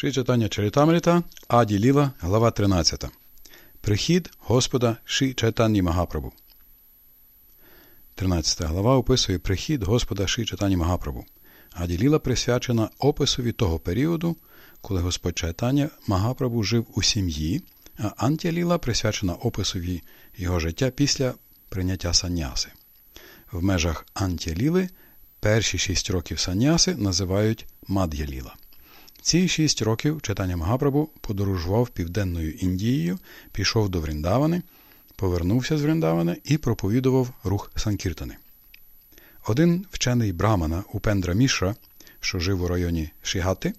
Ши читання Чарітамріта, Аді Ліла, глава 13. Прихід Господа Ши Чайтані Магапрабу. 13 глава описує прихід Господа Ши Чайтані Магапрабу. Аді Ліла присвячена описові того періоду, коли Господь Чайтаня Магапрабу жив у сім'ї, а Антіліла присвячена описові його життя після прийняття саняси. В межах Антіліли перші шість років саняси називають Мад'яліла. Ці шість років читання Магапрабу подорожував Південною Індією, пішов до Вріндавани, повернувся з Вріндавани і проповідував рух Санкіртани. Один вчений брамана Упендра Мішра, що жив у районі Шігати,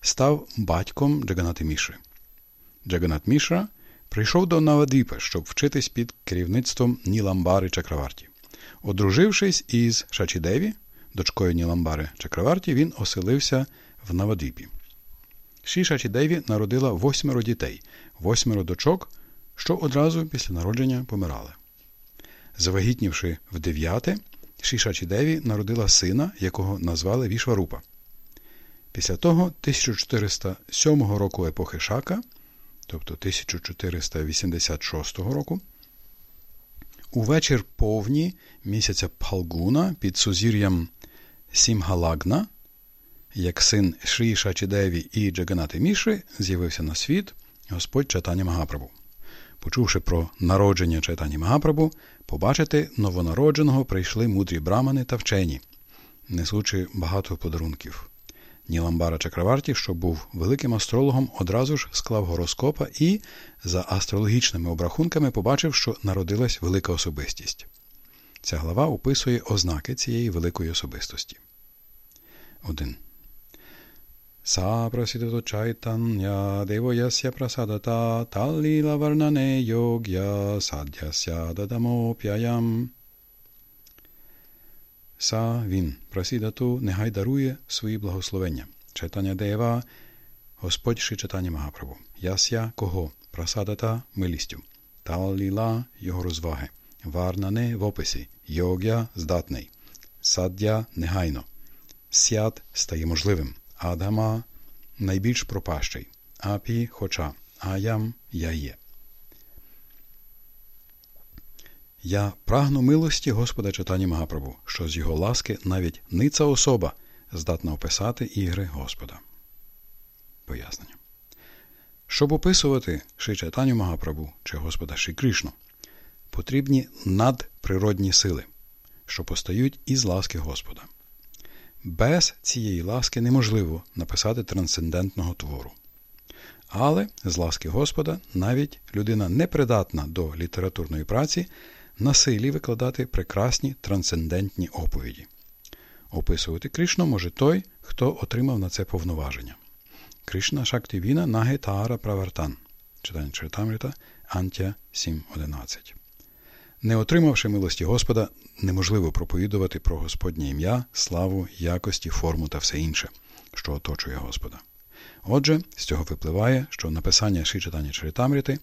став батьком Джаганати Мішри. Джаганат Мішра прийшов до Навадвіпа, щоб вчитись під керівництвом Ніламбари Чакраварті. Одружившись із Шачідеві, дочкою Ніламбари Чакраварті, він оселився в Навадвіпі. Шіша Деві народила восьмеро дітей, восьмеро дочок, що одразу після народження помирали. Завагітнівши в дев'яте, Шіша Деві народила сина, якого назвали Вішварупа. Після того 1407 року епохи Шака, тобто 1486 року, у вечір повні місяця Палгуна під сузір'ям Сімгалагна як син Шрі Шачідеві і Джаганати Мішри з'явився на світ Господь Чайтані Магапрабу. Почувши про народження Чайтані Магапрабу, побачити новонародженого прийшли мудрі брамани та вчені, несучи багато подарунків. Ніламбара Чакраварті, що був великим астрологом, одразу ж склав гороскопа і, за астрологічними обрахунками, побачив, що народилась велика особистість. Ця глава описує ознаки цієї великої особистості. 1. Са прасидато чайтання девоясya прасадата талліла варнане йог'я садяся дадамоп'яям. Са він прасідату нехай дарує свої благословення. Читання дева, Господь ши читання Магапрабу. Яся кого? Прасадата милістю. Талліла його розваги. Варнане в описі. Йогя здатний. Саддя негайно. Сят стає можливим. Адама найбільш пропащий, апі хоча, аям я є. Я прагну милості Господа читання Магапрабу, що з його ласки навіть ниця особа здатна описати ігри Господа. Пояснення. Щоб описувати Шичатаню Магапрабу чи Господа Ші Кришну, потрібні надприродні сили, що постають із ласки Господа. Без цієї ласки неможливо написати трансцендентного твору. Але з ласки Господа навіть людина непридатна до літературної праці на силі викладати прекрасні трансцендентні оповіді. Описувати Кришну може той, хто отримав на це повноваження. Кришна Шактивіна Нагетара Правартан. Читання Чертамрита Антя 7.11 не отримавши милості Господа, неможливо проповідувати про Господнє ім'я, славу, якості, форму та все інше, що оточує Господа. Отже, з цього випливає, що написання Шичатання Чаритамріти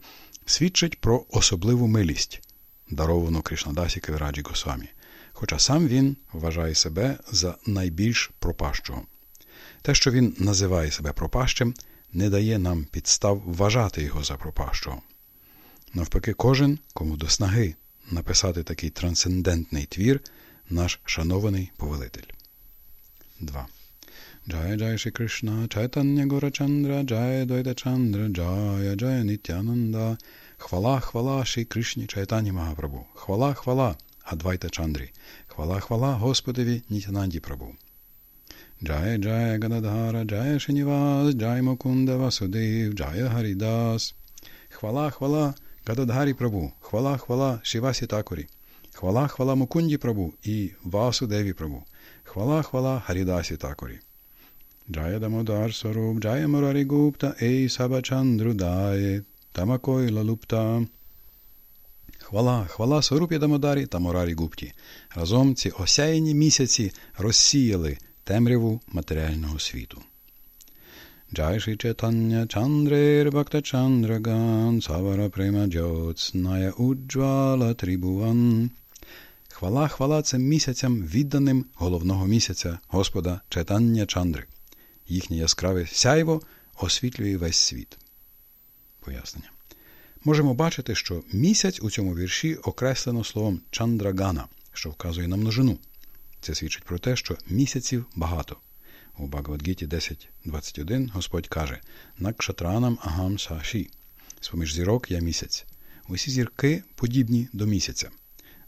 свідчить про особливу милість, даровану Кришнадасі Кавіраджі Госвамі, хоча сам він вважає себе за найбільш пропащого. Те, що він називає себе пропащим, не дає нам підстав вважати його за пропащого. Навпаки, кожен, кому до снаги написати такий трансцендентний твір наш шанований повелитель. 2. Джая Джая Шри Кришна, Чайтання Гора Чандра, Джая Дойда Чандра, Джая Джая Нітянанда, Хвала, хвала Шри Кришні Чайтані Магапрабгу, хвала, хвала Адвайта Чандрі, хвала, хвала Господові Нітянанді Прабу. Джая Джая Гададхара, Джая Шрінівас, Джая Мукунда Васудев, Джая Харідас. Хвала, хвала Гададгарі Прабу, хвала, хвала Шрівасі Тхакурі, хвала, хвала Мукунді Прабу і Васудеві Прабу, хвала, хвала Харідасі Тхакурі. Джая Дамодар Сваруп, Джая Мурарі Гупта, Ей Саба Чандра Дая, Тамакой Лалупта. Хвала, хвала Сарупі Дамодарі та Мурарі Гупті. Разом ці осяяні місяці розсіяли темряву матеріального світу. Jai Shri Chaitanya Chandrer Bhakta Chandragan Savara Prema Jyotsnaya Уджвала Трибуван. Хвала, хвала цим місяцям, відданим головного місяця Господа Чайтання Чандри. Їхнє яскраве сяйво освітлює весь світ. Пояснення. Можемо бачити, що місяць у цьому вірші окреслено словом чандрагана, що вказує на множину. Це свідчить про те, що місяців багато. У Багавадгіті 10.21 Господь каже Накшатранам агам саші. З-поміж зірок я місяць. Усі зірки подібні до місяця.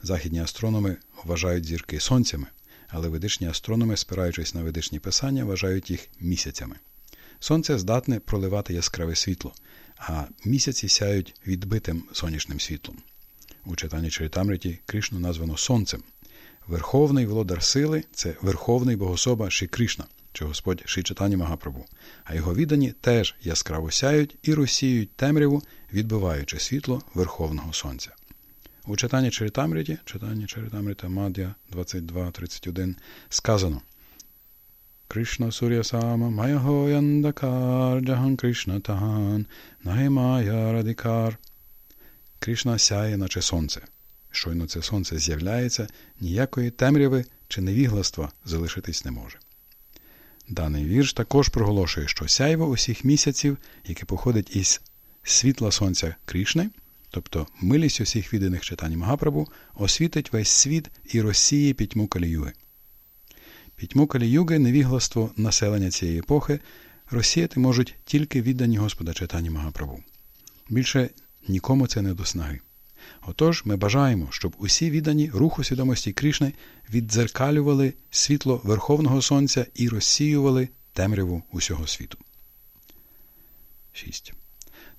Західні астрономи вважають зірки сонцями, але ведичні астрономи, спираючись на ведичні писання, вважають їх місяцями. Сонце здатне проливати яскраве світло, а місяці сяють відбитим сонячним світлом. У читанні Чаритамриті Кришну названо Сонцем. Верховний володар сили це Верховний Богособа Ші Кришна, чи Господь Ші Читані Магапрабу, а його віддані теж яскраво сяють і розсіють темряву, відбиваючи світло Верховного Сонця. У читанні Чаритамриті, читання Чаритамрита Мад'я 22.31 сказано Кришна Сурya Сама Майаго Яндакар Джахан Кришна Таган Нагемая Радикар. Кришна сяє, наче сонце. Щойно це сонце з'являється, ніякої темряви чи невігластва залишитись не може. Даний вірш також проголошує, що сяйво усіх місяців, яке походить із світла сонця Кришни, тобто милість усіх відданих читань Магапрабу, освітить весь світ і розсіє пітьму каліюги. Пітьму каліюги, невігластво населення цієї епохи розсіяти можуть тільки віддані Господа читання Магапрабу. Більше нікому це не до снаги. Отож, ми бажаємо, щоб усі віддані руху свідомості Крішни віддзеркалювали світло Верховного Сонця і розсіювали темряву усього світу. 6.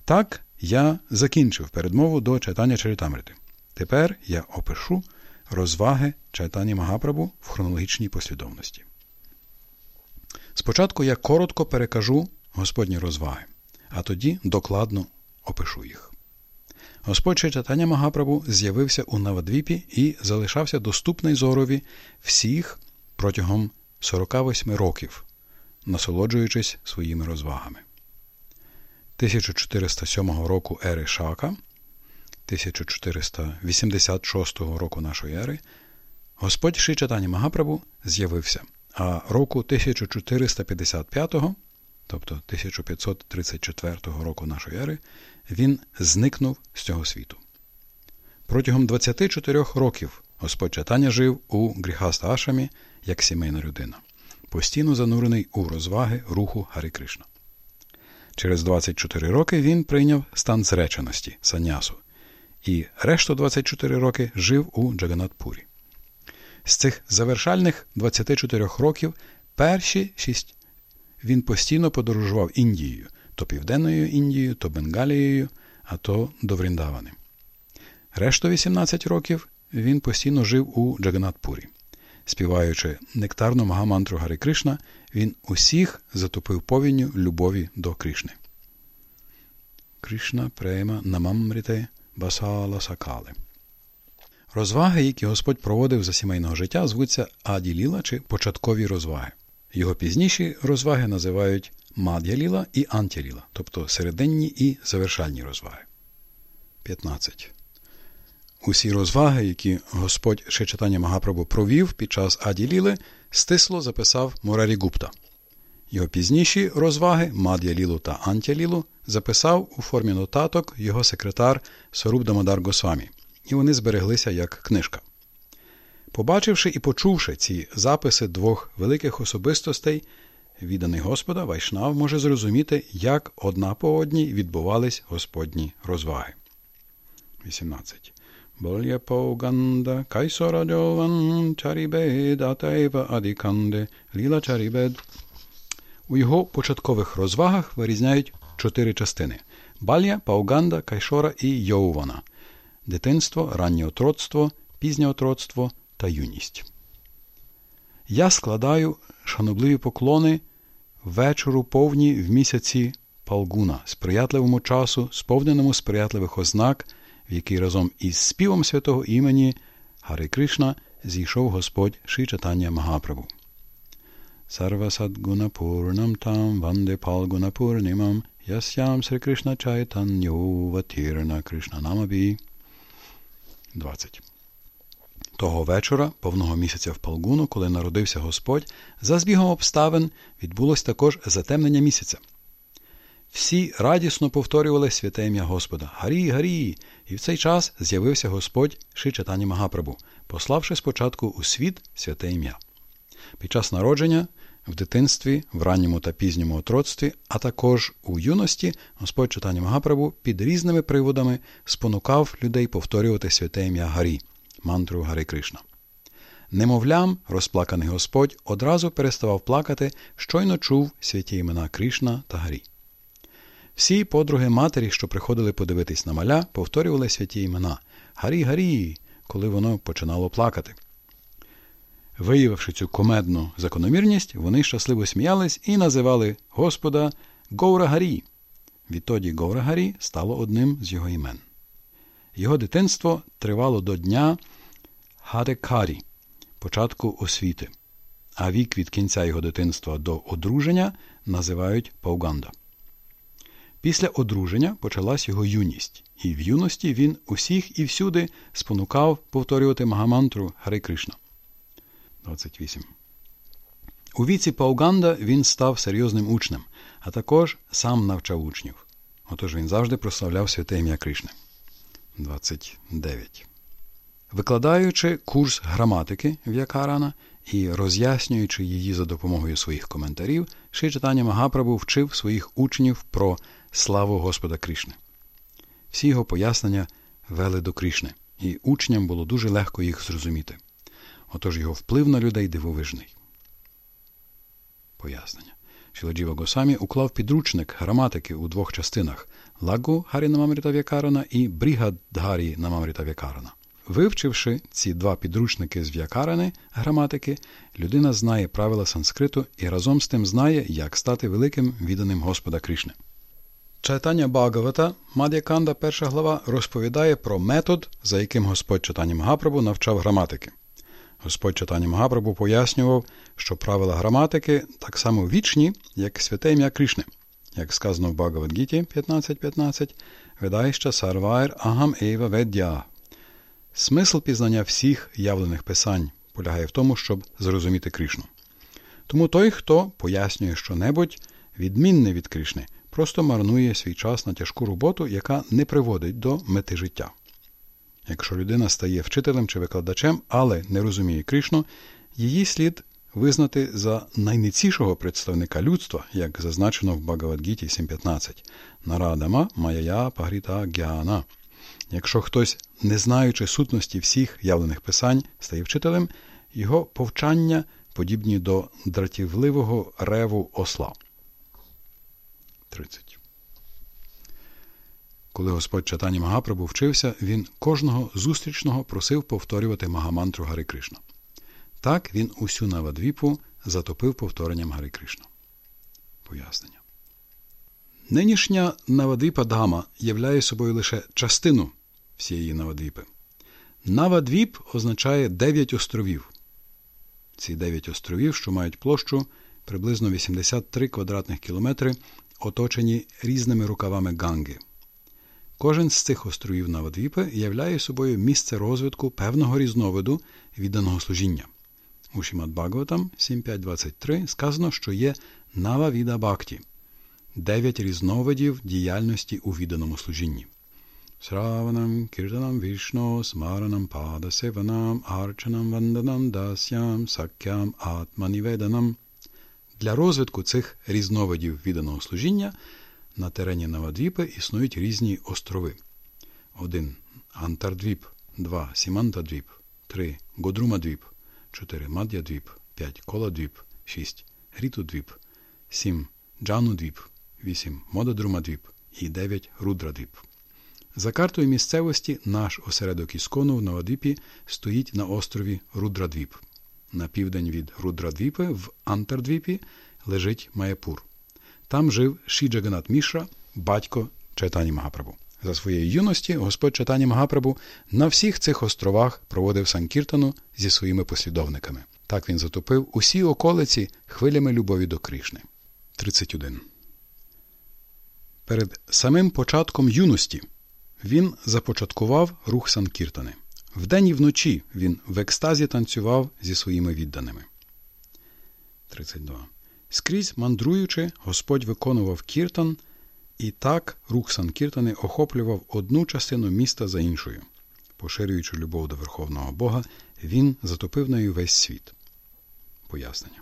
Так я закінчив передмову до читання Чаритамрити. Тепер я опишу розваги читання Магапрабу в хронологічній послідовності. Спочатку я коротко перекажу Господні розваги, а тоді докладно опишу їх. Господь читання Магапрабу з'явився у Навадвіпі і залишався доступний зорові всіх протягом 48 років, насолоджуючись своїми розвагами. 1407 року ери Шака, 1486 року нашої ери, Господь Шичатані Магапрабу з'явився, а року 1455, тобто 1534 року нашої ери, він зникнув з цього світу. Протягом 24 років Господь Чатаня жив у Гріхаста Ашамі як сімейна людина, постійно занурений у розваги руху Гарі Кришна. Через 24 роки він прийняв стан зреченості санясу, і решту 24 роки жив у Джаганатпурі. З цих завершальних 24 років перші шість він постійно подорожував Індією, то Південною Індією, то Бенгалією, а то до Вріндавани. Решту 18 років він постійно жив у Джаганатпурі. Співаючи нектарну магамантру Гари Кришна, він усіх затопив повінню любові до Кришни. Кришна према намамрите басала сакали. Розваги, які Господь проводив за сімейного життя, звуться Аділіла чи початкові розваги. Його пізніші розваги називають Мад'яліла і Антяліла, тобто серединні і завершальні розваги. 15. Усі розваги, які Господь Шечатання Магапрабу провів під час Аділіли, стисло записав Мурарі Гупта. Його пізніші розваги Мад'ялілу та Антялілу записав у формі нотаток його секретар Соруб Дамодар Госвамі, і вони збереглися як книжка. Побачивши і почувши ці записи двох великих особистостей, відданий Господа Вайшнав може зрозуміти, як одна по одній відбувались Господні розваги. 18. Болє Поганда Адіканде Ліла Чарібед. У його початкових розвагах вирізняють чотири частини: Балья, Пауганда, Кайшора і Йоувана дитинство, раннє отроцтво, пізнє отроцтво та юність. Я складаю шанобливі поклони вечору повні в місяці Палгуна, сприятливому часу, сповненому сприятливих ознак, в який разом із співом святого імені Хари Кришна зійшов Господь Шичатання Магапрабу. Сарвасадгунапурнам там ванде палгунапурнимам ясям Сри Кришна Чайтаньо Ватірна Кришна Намабі. 20. Того вечора, повного місяця в Палгуну, коли народився Господь, за збігом обставин відбулось також затемнення місяця. всі радісно повторювали святе ім'я Господа Гарі, Гарі! І в цей час з'явився Господь Шичатані Магапрабу, пославши спочатку у світ святе ім'я. Під час народження, в дитинстві, в ранньому та пізньому отроцтві, а також у юності Господь Читані Магапрабу під різними приводами спонукав людей повторювати святе ім'я Гарі, мантру Гари Кришна. Немовлям, розплаканий Господь одразу переставав плакати, щойно чув святі імена Кришна та Гарі. Всі подруги матері, що приходили подивитись на маля, повторювали святі імена Гарі, Гарі, коли воно починало плакати. Виявивши цю комедну закономірність, вони щасливо сміялись і називали Господа Гоура Гарі. Відтоді Гоура Гарі стало одним з його імен. Його дитинство тривало до дня Харекарі, початку освіти, а вік від кінця його дитинства до одруження називають Пауганда. Після одруження почалась його юність, і в юності він усіх і всюди спонукав повторювати Магамантру Хари Кришна. 28. У віці Пауганда він став серйозним учнем, а також сам навчав учнів. Отож він завжди прославляв святе ім'я Кришни. 29. Викладаючи курс граматики В'якарана і роз'яснюючи її за допомогою своїх коментарів, Ши Читання Магапрабу вчив своїх учнів про славу Господа Кришни. Всі його пояснення вели до Кришни, і учням було дуже легко їх зрозуміти. Отож його вплив на людей дивовижний. Пояснення. Шіладжіва Госамі уклав підручник граматики у двох частинах Лагу Гарі Намамріта В'якарана і Брігадгарі Намамріта В'якарана. Вивчивши ці два підручники з в'якарани граматики, людина знає правила санскриту і разом з тим знає, як стати великим відданим Господа Кришни. Чайтання Багавата, Мад'яканда, перша глава, розповідає про метод, за яким Господь Читання Магапрабу навчав граматики. Господь Читання Магапрабу пояснював, що правила граматики так само вічні, як святе ім'я Кришни. Як сказано в Багавадгіті 15.15, Ведайща Сарвайр Агам Ейва Веддя. Смисл пізнання всіх явлених писань полягає в тому, щоб зрозуміти Кришну. Тому той, хто пояснює щонебудь, відмінне від Кришни, просто марнує свій час на тяжку роботу, яка не приводить до мети життя. Якщо людина стає вчителем чи викладачем, але не розуміє Кришну, її слід визнати за найницішого представника людства, як зазначено в Багавадгіті 7.15 Нарадама Майя Пагріта Гяна. Якщо хтось, не знаючи сутності всіх явлених писань, стає вчителем, його повчання подібні до дратівливого реву осла. 30. Коли Господь Чатані Магапрабу вчився, він кожного зустрічного просив повторювати Магамантру Гари Кришна. Так він усю Навадвіпу затопив повторенням Гари Кришна. Пояснення. Нинішня Навадвіпа Дама являє собою лише частину всієї Навадвіпи. Навадвіп означає дев'ять островів. Ці дев'ять островів, що мають площу приблизно 83 квадратних кілометри, оточені різними рукавами Ганги. Кожен з цих островів Навадвіпи являє собою місце розвитку певного різновиду відданого служіння. У Шімад Бхагаватам 7.5.23 сказано, що є Нава Віда Бхакті – дев'ять різновидів діяльності у відданому служінні. Сраванам, кіртанам вішно, смаранам падасеванам, арчанам ванданам дасям, сакям атманіведанам. Для розвитку цих різновидів відданого служіння на терені Навадвіпи існують різні острови. 1. Антардвіп, 2. Сімантадвіп, 3. Годрумадвіп, 4. Мад'ядвіп, 5. Коладвіп, 6. Рітудвіп, 7. Джахнудвіп, 8. Модадрумадвіп і 9. Рудрадвіп. За картою місцевості наш осередок Іскону в Навадвіпі стоїть на острові Рудрадвіп. На південь від Рудрадвіпи в Антардвіпі лежить Маєпур. Там жив Шіджаганат Мішра, батько Чайтані Магапрабу. За своєї юності Господь Чайтані Магапрабу на всіх цих островах проводив Санкіртану зі своїми послідовниками. Так він затопив усі околиці хвилями любові до Кришни. 31. Перед самим початком юності він започаткував рух Санкіртани. Вдень і вночі він в екстазі танцював зі своїми відданими. 32. Скрізь мандруючи, Господь виконував кіртан І так рух Санкіртани охоплював одну частину міста за іншою. Поширюючи любов до Верховного Бога, він затопив нею весь світ. Пояснення.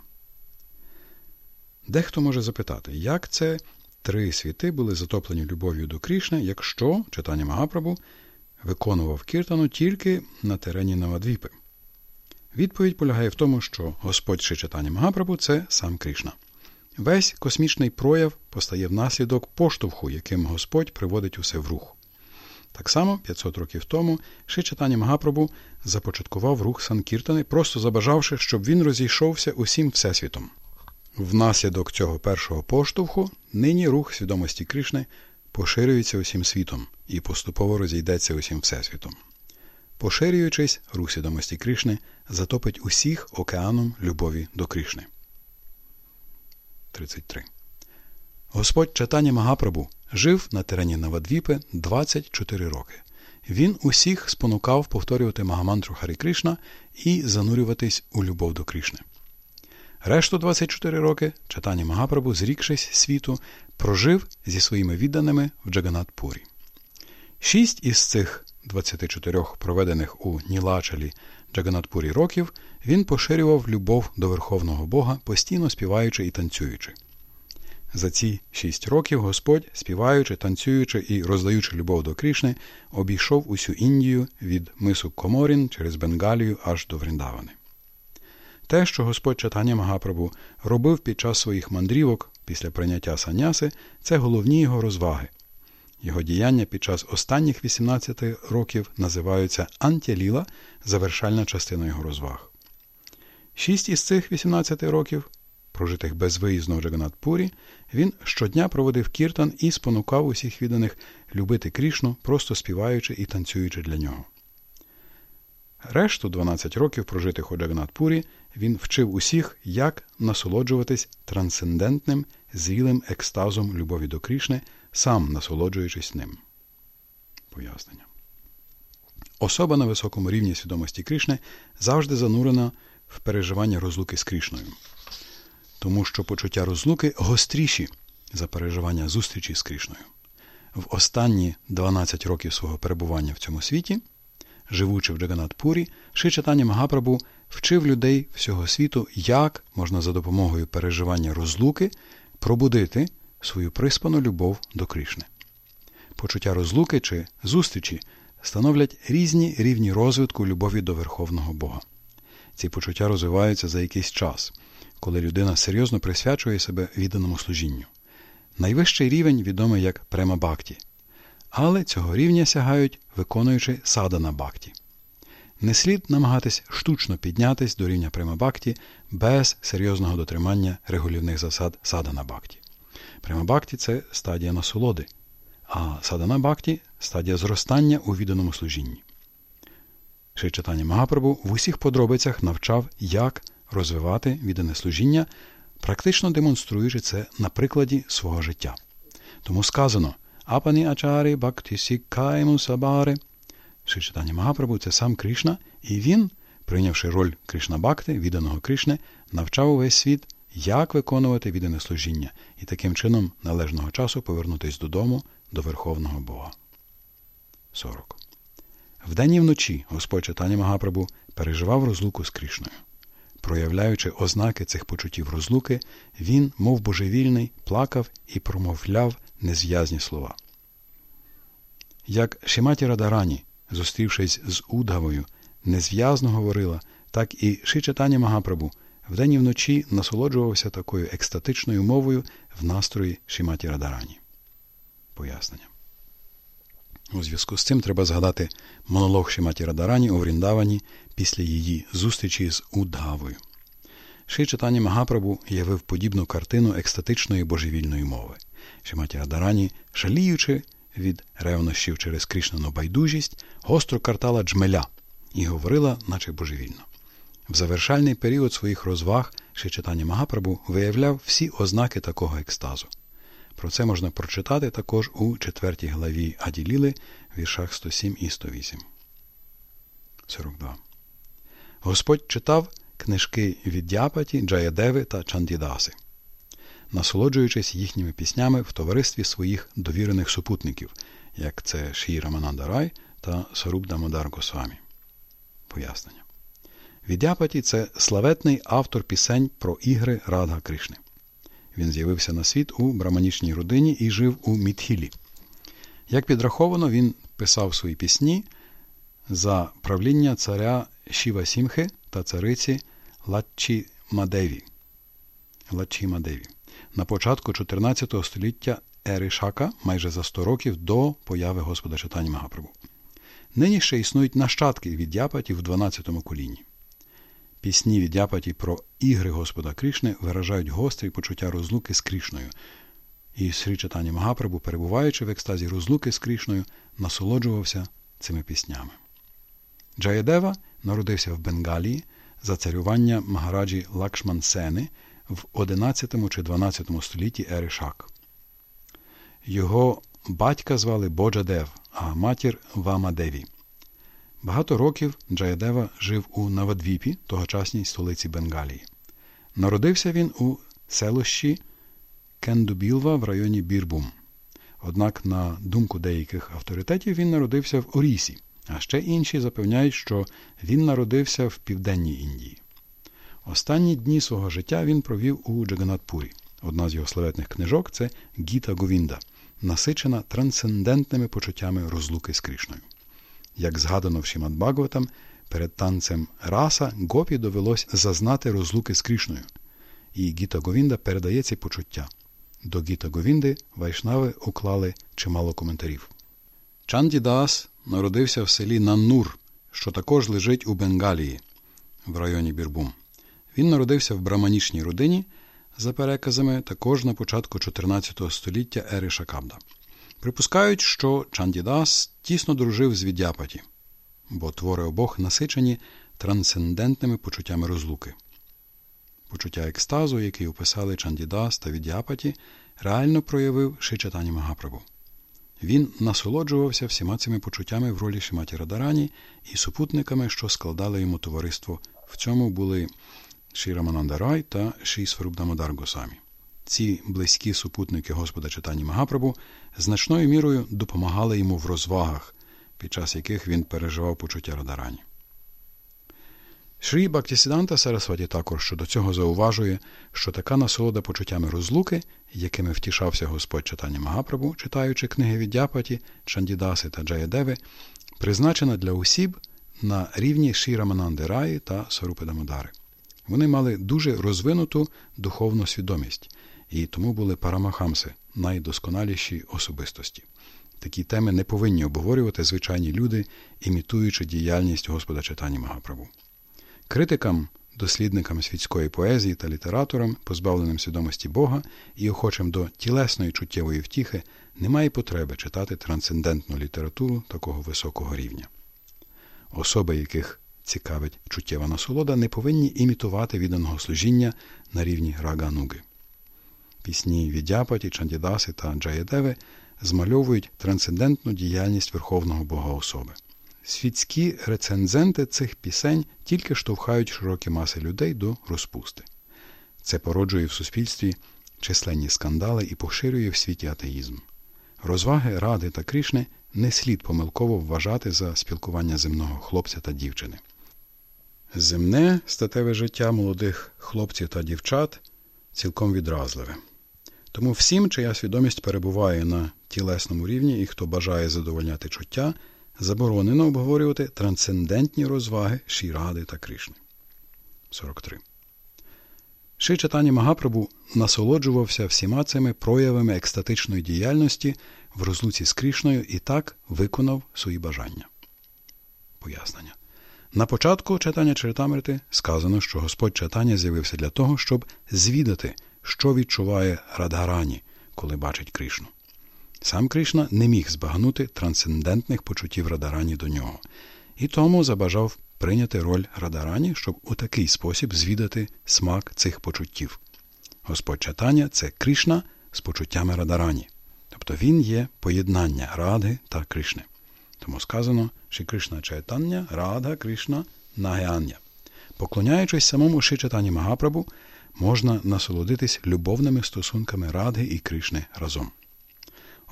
Дехто може запитати, як це три світи були затоплені любов'ю до Крішни, якщо читання Магапрабу виконував Кіртану тільки на терені Навадвіпи. Відповідь полягає в тому, що Господь Шичатані Магапрабу це сам Кришна. Весь космічний прояв постає внаслідок поштовху, яким Господь приводить усе в рух. Так само 500 років тому Шичатані Магапрабу започаткував рух Санкіртани, просто забажавши, щоб він розійшовся усім Всесвітом. Внаслідок цього першого поштовху нині рух свідомості Кришни поширюється усім світом і поступово розійдеться усім Всесвітом. Поширюючись, рух свідомості Кришни затопить усіх океаном любові до Кришни. 33. Господь Чатані Магапрабу жив на терені Навадвіпи 24 роки. Він усіх спонукав повторювати Магамантру Харі Кришна і занурюватись у любов до Кришни. Решту 24 роки Чатані Магапрабу, зрікшись світу, прожив зі своїми відданими в Джаганатпурі. Шість із цих 24 проведених у Нілачалі Джаганатпурі років він поширював любов до Верховного Бога, постійно співаючи і танцюючи. За ці шість років Господь, співаючи, танцюючи і роздаючи любов до Крішни, обійшов усю Індію від мису Коморін через Бенгалію аж до Вріндавани. Те, що Господь Чатаня Магапрабу робив під час своїх мандрівок після прийняття саняси, це головні його розваги. Його діяння під час останніх 18 років називаються антіліла, завершальна частина його розваг. Шість із цих 18 років, прожитих безвиїзно в Джаганатпурі, він щодня проводив кіртан і спонукав усіх відданих любити Крішну, просто співаючи і танцюючи для нього. Решту 12 років, прожитих у Джаганатпурі, він вчив усіх, як насолоджуватись трансцендентним, зрілим екстазом любові до Крішни, сам насолоджуючись ним. Пояснення. Особа на високому рівні свідомості Кришни завжди занурена в переживання розлуки з Кришною. Тому що почуття розлуки гостріші за переживання зустрічі з Кришною. В останні 12 років свого перебування в цьому світі, живучи в Джаганатпурі, Шичатані Магапрабу вчив людей всього світу, як можна за допомогою переживання розлуки пробудити свою приспану любов до Кришни. Почуття розлуки чи зустрічі становлять різні рівні розвитку любові до Верховного Бога. Ці почуття розвиваються за якийсь час, коли людина серйозно присвячує себе відданому служінню. Найвищий рівень відомий як према бакті, але цього рівня сягають, виконуючи садана бакті. Не слід намагатись штучно піднятись до рівня према бакті без серйозного дотримання регулівних засад садана бакті. Према бакті це стадія насолоди, а садана бакті стадія зростання у відданому служінні. Ши читання Магапрабу в усіх подробицях навчав, як розвивати віддане служіння, практично демонструючи це на прикладі свого життя. Тому сказано Апані Ачарі Бакті Сікайму Сабари. Ши читання Магапрабу це сам Кришна, і він, прийнявши роль Кришна Бакти, відданого Кришни, навчав увесь світ як виконувати віддане служіння і таким чином належного часу повернутися додому до Верховного Бога. 40. Вдень і вночі Господь читання Магапрабу переживав розлуку з Крішною. Проявляючи ознаки цих почуттів розлуки, він, мов божевільний, плакав і промовляв незв'язні слова. Як Шиматі Радарані, зустрівшись з Удгавою, незв'язно говорила, так і Шичатані Магапрабу вдень і вночі насолоджувався такою екстатичною мовою в настрої Шиматі Радарані. Пояснення. У зв'язку з цим треба згадати монолог Шиматі Радарані у Вріндавані після її зустрічі з Удгавою. Ши читання Магапрабу явив подібну картину екстатичної божевільної мови. Шиматі Радарані, шаліючи від ревнощів через Кришнану байдужість, гостро картала джмеля і говорила, наче божевільно. В завершальний період своїх розваг Шичатані Магапрабу виявляв всі ознаки такого екстазу. Про це можна прочитати також у четвертій главі Аділіли, віршах 107 і 108. 42. Господь читав книжки Віддяпаті, Джаядеви та Чандідаси. насолоджуючись їхніми піснями в товаристві своїх довірених супутників, як це Ші Рамананда Рай та Саруб Дамодар Госвамі. Пояснення. Відяпаті це славетний автор пісень про ігри Радга Кришни. Він з'явився на світ у браманічній родині і жив у Мітхілі. Як підраховано, він писав свої пісні за правління царя Шіва Сімхи та цариці Лачі Мадеві. Лачі Мадеві. На початку 14 століття Ери Шака майже за 100 років до появи Господа Читання Магапрабу. Нині ще існують нащадки від Япаті в 12-му коліні. Пісні від Япаті про ігри Господа Крішни виражають гострі почуття розлуки з Крішною. І Срі Чайтанья Магапрабгу, перебуваючи в екстазі розлуки з Крішною, насолоджувався цими піснями. Джаядева народився в Бенгалії за царювання Магараджі Лакшман Сени в 11 чи 12 столітті ери Шака. Його батька звали Бходжадев, а матір Вамадеві. Багато років Джаядева жив у Навадвіпі, тогочасній столиці Бенгалії. Народився він у селищі Кендубілва в районі Бірбум. Однак, на думку деяких авторитетів, він народився в Орісі, а ще інші запевняють, що він народився в Південній Індії. Останні дні свого життя він провів у Джаганатпурі. Одна з його славетних книжок це Гіта Говінда, насичена трансцендентними почуттями розлуки з Крішною. Як згадано в Шімад Бхагаватам, перед танцем раса Гопі довелось зазнати розлуки з Крішною. І Гіта Говінда передає ці почуття. До Гіта Говінди Вайшнави уклали чимало коментарів. Чанді Дас народився в селі Наннур, що також лежить у Бенгалії в районі Бірбум. Він народився в браманічній родині, за переказами, також на початку 14 століття Ери Шакабда. Припускають, що Чандідас тісно дружив з Відяпаті, бо твори обох насичені трансцендентними почуттями розлуки. Почуття екстазу, який описали Чандідас та Відяпаті, реально проявив Шичатані Магапрабу. Він насолоджувався всіма цими почуттями в ролі Шиматі Радарані і супутниками, що складали йому товариство. В цьому були Ші та Ші Сварубдамодар. Ці близькі супутники Господа Читані Магапрабу значною мірою допомагали йому в розвагах, під час яких він переживав почуття Радарані. Шрі Бактісіданта Сарасваті також щодо цього зауважує, що така насолода почуттями розлуки, якими втішався Господь читання Магапрабу, читаючи книги від Дяпаті, Чандідаси та Джаядеви, призначена для осіб на рівні Шірамананди Раї та Сарупи Дамодари. Вони мали дуже розвинуту духовну свідомість і тому були парамахамси, найдосконаліші особистості. Такі теми не повинні обговорювати звичайні люди, імітуючи діяльність Господа читання Магапрабу. Критикам, дослідникам світської поезії та літераторам, позбавленим свідомості Бога і охочим до тілесної чуттєвої втіхи, немає потреби читати трансцендентну літературу такого високого рівня. Особи, яких цікавить чуттєва насолода, не повинні імітувати відданого служіння на рівні рагануги. Пісні Відяпаті, Чандідаси та Джаєдеви змальовують трансцендентну діяльність Верховного Бога особи. Світські рецензенти цих пісень тільки штовхають широкі маси людей до розпусти. Це породжує в суспільстві численні скандали і поширює в світі атеїзм. Розваги Ради та Крішни не слід помилково вважати за спілкування земного хлопця та дівчини. Земне статеве життя молодих хлопців та дівчат цілком відразливе. Тому всім, чия свідомість перебуває на тілесному рівні і хто бажає задовольняти чуття, заборонено обговорювати трансцендентні розваги Шіради та Кришни. 43. Ши читання Магапрабу насолоджувався всіма цими проявами екстатичної діяльності в розлуці з Кришною і так виконав свої бажання. Пояснення. На початку читання Чаритамрити сказано, що Господь читання з'явився для того, щоб звідати, що відчуває Радгарані, коли бачить Кришну. Сам Кришна не міг збагнути трансцендентних почуттів Радарані до нього, і тому забажав прийняти роль Радарані, щоб у такий спосіб звідати смак цих почуттів. Господь читання це Кришна з почуттями Радарані, тобто він є поєднання Радги та Кришни. Тому сказано, що Кришна Чайтання, Радha Кришна Нагяння. Поклоняючись самому Шичатані Магапрабу, можна насолодитись любовними стосунками Радги і Кришни разом.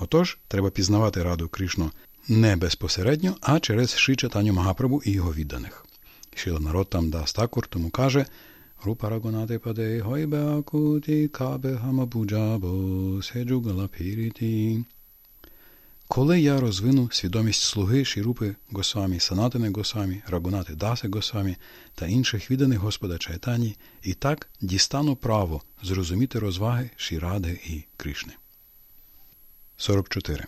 Отож, треба пізнавати Раду Кришну не безпосередньо, а через Ши Чатаню Магапрабу і його відданих. Шіла народ там дасть такур, тому каже Рупа Рагунати Паде Гойбе Акуті Кабе Хамабуджабо Седжугала Піріті. Коли я розвину свідомість слуги Шірупи Госвамі, Санатини Госвамі, Рагунати Даси Госвамі та інших відданих Господа Чайтані, і так дістану право зрозуміти розваги Шірадги і Кришни. 44.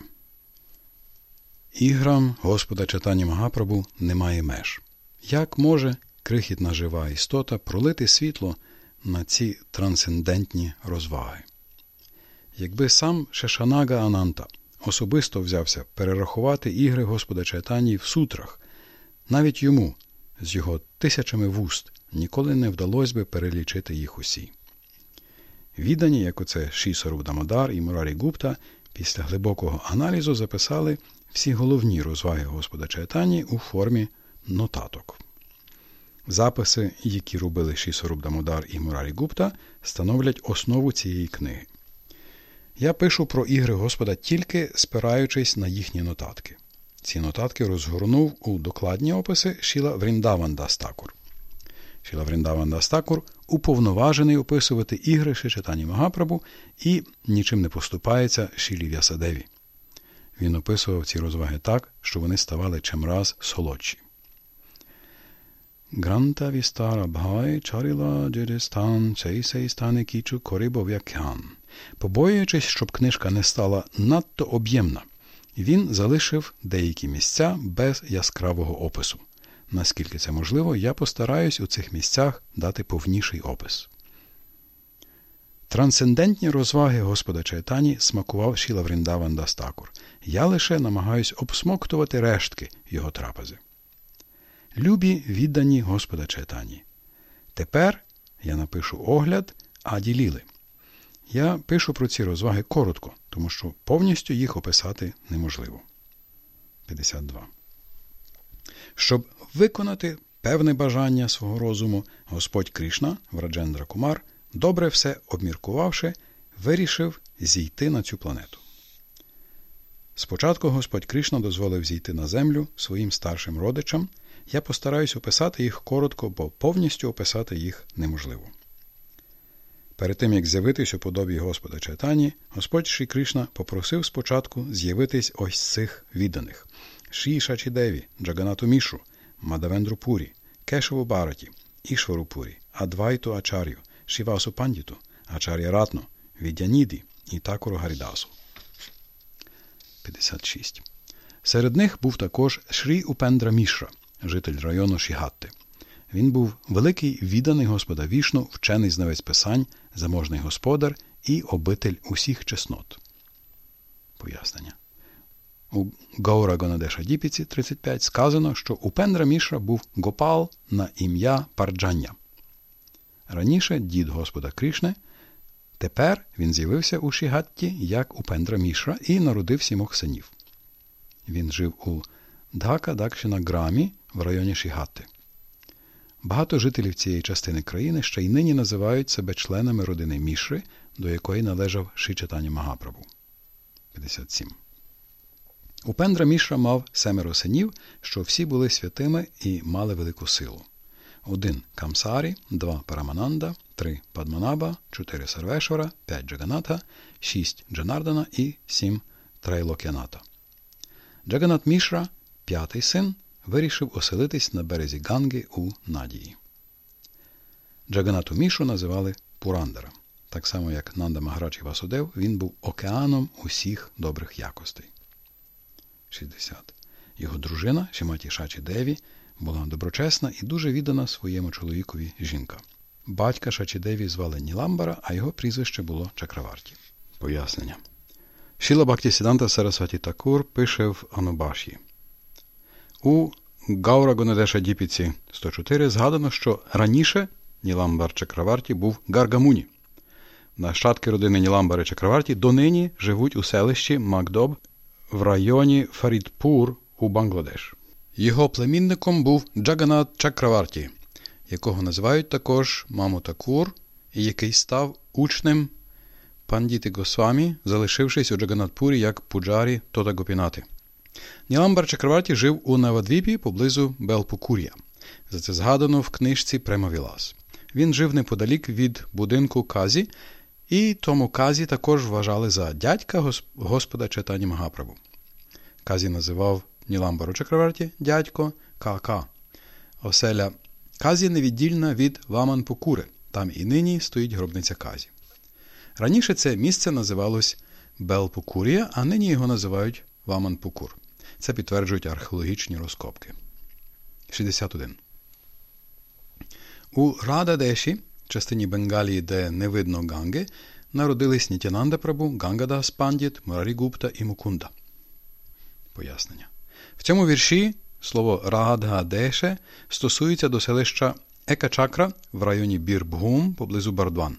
Іграм Господа Чайтані Магапрабу немає меж. Як може крихітна жива істота пролити світло на ці трансцендентні розваги? Якби сам Шешанага Ананта особисто взявся перерахувати ігри Господа Чайтані в сутрах. Навіть йому, з його тисячами вуст, ніколи не вдалося би перелічити їх усі. Віддані, як оце Шісару Дамодар і Мурарі Гупта, після глибокого аналізу записали всі головні розваги Господа Чайтані у формі нотаток. Записи, які робили Шісоруб Дамодар і Мурарі Гупта, становлять основу цієї книги. Я пишу про ігри Господа тільки спираючись на їхні нотатки. Ці нотатки розгорнув у докладні описи Шіла Вріндаванда Стакур. Шіла Вріндаванда Стакур уповноважений описувати ігри Шичатані Магапрабу і нічим не поступається Шілі В'ясадеві. Він описував ці розваги так, що вони ставали чимраз солодші. Гранта вістара бхай чаріла джерестан цей сей стане кічу корибов'якян – Побоюючись, щоб книжка не стала надто об'ємна, він залишив деякі місця без яскравого опису. Наскільки це можливо, я постараюсь у цих місцях дати повніший опис. Трансцендентні розваги Господа Чайтані смакував Шіла Вріндаван Дастакур. Я лише намагаюсь обсмоктувати рештки його трапези. Любі віддані Господа Чайтані. Тепер я напишу огляд Аді Ліли. Я пишу про ці розваги коротко, тому що повністю їх описати неможливо. 52. Щоб виконати певне бажання свого розуму, Господь Кришна, Враджендра Кумар, добре все обміркувавши, вирішив зійти на цю планету. Спочатку Господь Кришна дозволив зійти на землю своїм старшим родичам. Я постараюсь описати їх коротко, бо повністю описати їх неможливо. Перед тим, як з'явитись у подобі Господа Чайтані, Господь Шрі Кришна попросив спочатку з'явитись ось цих відданих Ші Шачідеві, Джаганату Мішу, Мадавендру Пурі, Кешеву Бараті, Ішвару Пурі, Адвайту Ачар'ю, Шівасу Пандіту, Ачар'я Ратну, Відяніді і Такуру Гарідасу. 56. Серед них був також Шрі Упендра Мішра, житель району Шігатти. Він був великий відданий Господа вішну, вчений знавець писань, заможний господар і обитель усіх чеснот. Пояснення. У Гаура Гонадеша Діпіці 35 сказано, що у Пендра Мішра був Гопал на ім'я Парджання. Раніше дід Господа Крішне. Тепер він з'явився у Шігатті, як у Пендра Мішра, і народив сімох синів. Він жив у Дхака Дакшина Грамі в районі Шігатти. Багато жителів цієї частини країни ще й нині називають себе членами родини Мішри, до якої належав Шичатані Магапрабу. 57. Упендра Мішра мав семеро синів, що всі були святими і мали велику силу. Один Камсарі, два Парамананда, три Падманаба, чотири Сарвешвара, п'ять Джаганата, шість Джанардана і сім Трайлокяната. Джаганат Мішра, п'ятий син, вирішив оселитись на березі Ганги у Надії. Джаганату Мішу називали Пурандара. Так само, як Нанда Маграч і Васудев, він був океаном усіх добрих якостей. 60. Його дружина Шиматі Шачі Деві була доброчесна і дуже віддана своєму чоловікові жінка. Батька Шачідеві звали Ніламбара, а його прізвище було Чакраварті. Пояснення. Шіла Бхакті Сіданта Сарасваті Такур пише в Анубаші. У Гаура Гонедеша Діпіці 104 згадано, що раніше Ніламбар Чакраварті був Гаргамуні. Нащадки родини Ніламбари Чакраварті донині живуть у селищі Макдоб в районі Фарідпур у Бангладеш. Його племінником був Джаганат Чакраварті, якого називають також Мамутакур і який став учнем пандіти Госвамі, залишившись у Джаганатпурі як пуджарі Тота Гопінати. Ніламбар Чакраварті жив у Навадвіпі поблизу Белпукур'я. За це згадано в книжці Премавілас. Він жив неподалік від будинку Казі, і тому Казі також вважали за дядька Господа Читані Магаправу. Казі називав Ніламбару Чакраварті дядько Кака. Оселя Казі невіддільна від Ваманпукури. Там і нині стоїть гробниця Казі. Раніше це місце називалось Белпукурія, а нині його називають Ваманпукур. Це підтверджують археологічні розкопки. 61. У Рададеші, частині Бенгалії, де не видно Ганги, народились Нітянанда Прабу, Гангадас Пандіт, Мурарі Гупта і Мукунда. Пояснення. В цьому вірші слово Радгадеше стосується до селища Екачакра в районі Бірбгум поблизу Бардван.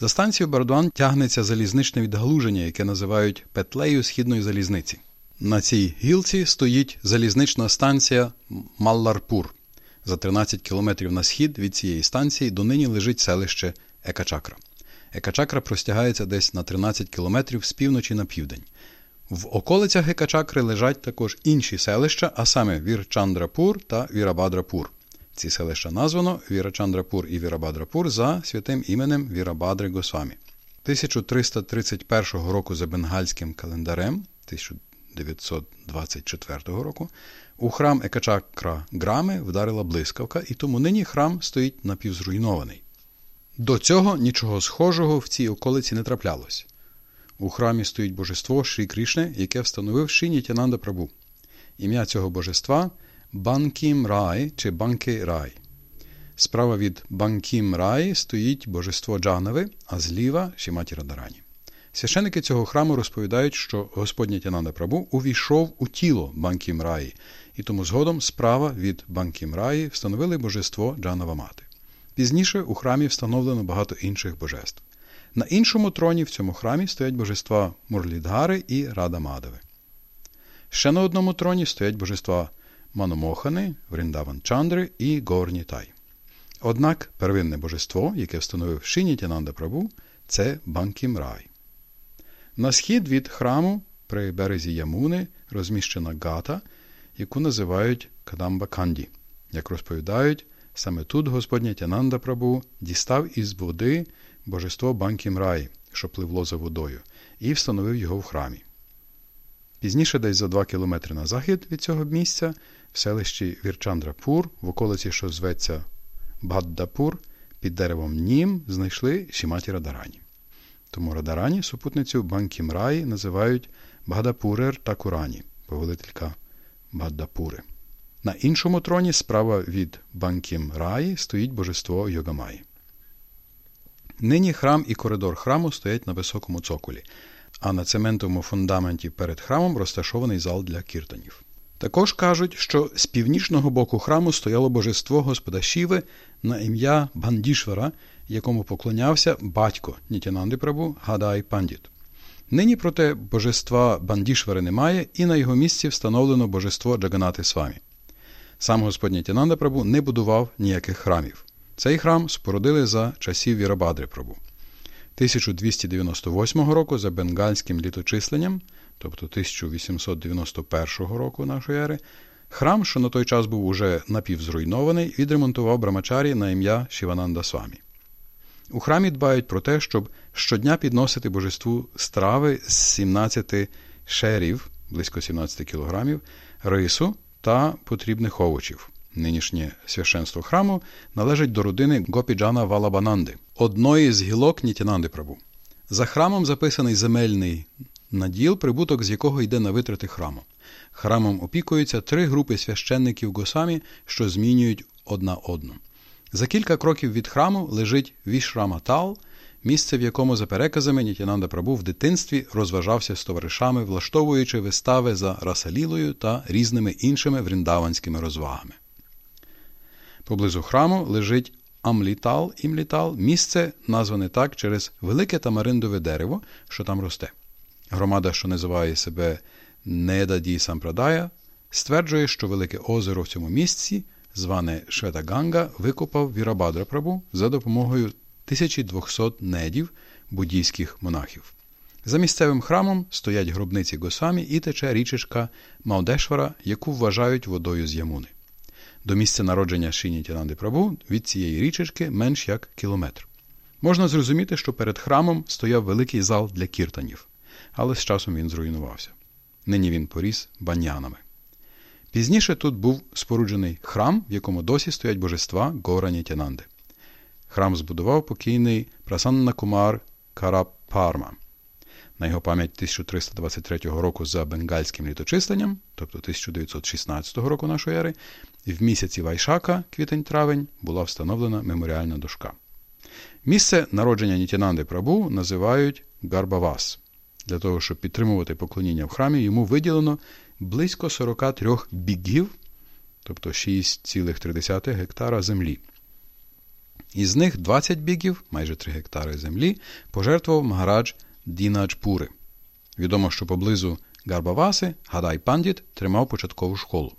За станцією Бардван тягнеться залізничне відгалуження, яке називають петлею східної залізниці. На цій гілці стоїть залізнична станція Малларпур. За 13 кілометрів на схід від цієї станції донині лежить селище Екачакра. Екачакра простягається десь на 13 кілометрів з півночі на південь. В околицях Екачакри лежать також інші селища, а саме Вірчандрапур та Вірабадрапур. Ці селища названо Вірачандрапур і Вірабадрапур за святим іменем Вірабадри Госвамі. 1331 року за бенгальським календарем 1924 року у храм Екачакра Грами вдарила блискавка, і тому нині храм стоїть напівзруйнований. До цього нічого схожого в цій околиці не траплялось. У храмі стоїть божество Шрі Кришне, яке встановив Ші Тянанда Прабу. Ім'я цього божества Банкім Рай чи Банки Рай. Справа від Банкім Рай стоїть божество Джанави, а зліва Шіматі Радарані. Священники цього храму розповідають, що Господній Тянанда Прабу увійшов у тіло Банкім Раї, і тому згодом справа від Банкім Раї встановили божество Джанава Мати. Пізніше у храмі встановлено багато інших божеств. На іншому троні в цьому храмі стоять божества Мурлідгари і Рада Мадови. Ще на одному троні стоять божества Маномохани, Вріндаван Чандри і Горнітай. Однак первинне божество, яке встановив Шинітянанда Прабу, це Банкім Рай. На схід від храму при березі Ямуни розміщена гата, яку називають Кадамба Канді. Як розповідають, саме тут Господня Тянанда Прабу дістав із води божество Банкім Рай, що пливло за водою, і встановив його в храмі. Пізніше, десь за два кілометри на захід від цього місця, в селищі Вірчандрапур, в околиці, що зветься Баддапур, під деревом Нім знайшли Шіматі Радарані. Тому Радарані супутницю Банкім Раї називають Бадапурер та Курані, повелителька Баддапури. На іншому троні справа від Банкім Раї стоїть божество Йогамаї. Нині храм і коридор храму стоять на високому цоколі, а на цементовому фундаменті перед храмом розташований зал для кіртанів. Також кажуть, що з північного боку храму стояло божество Господа Шіви на ім'я Бандішвара, якому поклонявся батько Нітянанди Прабу Гадай Пандіт. Нині, проте, божества Бандішвари немає, і на його місці встановлено божество Джаганати Свамі. Сам Господь Нітянанда Прабу не будував ніяких храмів. Цей храм спорудили за часів Вірабадри Прабу. 1298 року за бенгальським літочисленням, тобто 1891 року нашої ери, храм, що на той час був уже напівзруйнований, відремонтував Брамачарі на ім'я Шівананда Свамі. У храмі дбають про те, щоб щодня підносити божеству страви з 17 шерів, близько 17 кілограмів, рису та потрібних овочів. Нинішнє священство храму належить до родини Гопіджана Валабананди, одної з гілок Нітянанди Прабу. За храмом записаний земельний наділ, прибуток з якого йде на витрати храму. Храмом опікуються три групи священників Госамі, що змінюють одна одну. За кілька кроків від храму лежить Вішраматал, місце, в якому, за переказами, Нітянанда Прабу в дитинстві розважався з товаришами, влаштовуючи вистави за Расалілою та різними іншими вріндаванськими розвагами. Поблизу храму лежить Амлітал імлітал, місце, назване так через велике тамариндове дерево, що там росте. Громада, що називає себе Недаді Сампрадая, стверджує, що велике озеро в цьому місці, зване Шветаганга, викопав Вірабадра Прабу за допомогою 1200 недів буддійських монахів. За місцевим храмом стоять гробниці Госамі і тече річечка Маудешвара, яку вважають водою з Ямуни. До місця народження Шині Тянанди Прабу від цієї річечки менш як кілометр. Можна зрозуміти, що перед храмом стояв великий зал для кіртанів, але з часом він зруйнувався. Нині він поріс банянами. Пізніше тут був споруджений храм, в якому досі стоять божества Горані Тянанди. Храм збудував покійний Прасанна Кумар Карапарма. На його пам'ять 1323 року за бенгальським літочисленням, тобто 1916 року нашої ери, в місяці Вайшака, квітень-травень, була встановлена меморіальна дошка. Місце народження Нітянанди Прабу називають Гарбавас. Для того, щоб підтримувати поклоніння в храмі, йому виділено близько 43 бігів, тобто 6,3 гектара землі. Із них 20 бігів, майже 3 гектари землі, пожертвував Магарадж Дінаджпури. Відомо, що поблизу Гарбаваси Гадай Пандіт тримав початкову школу.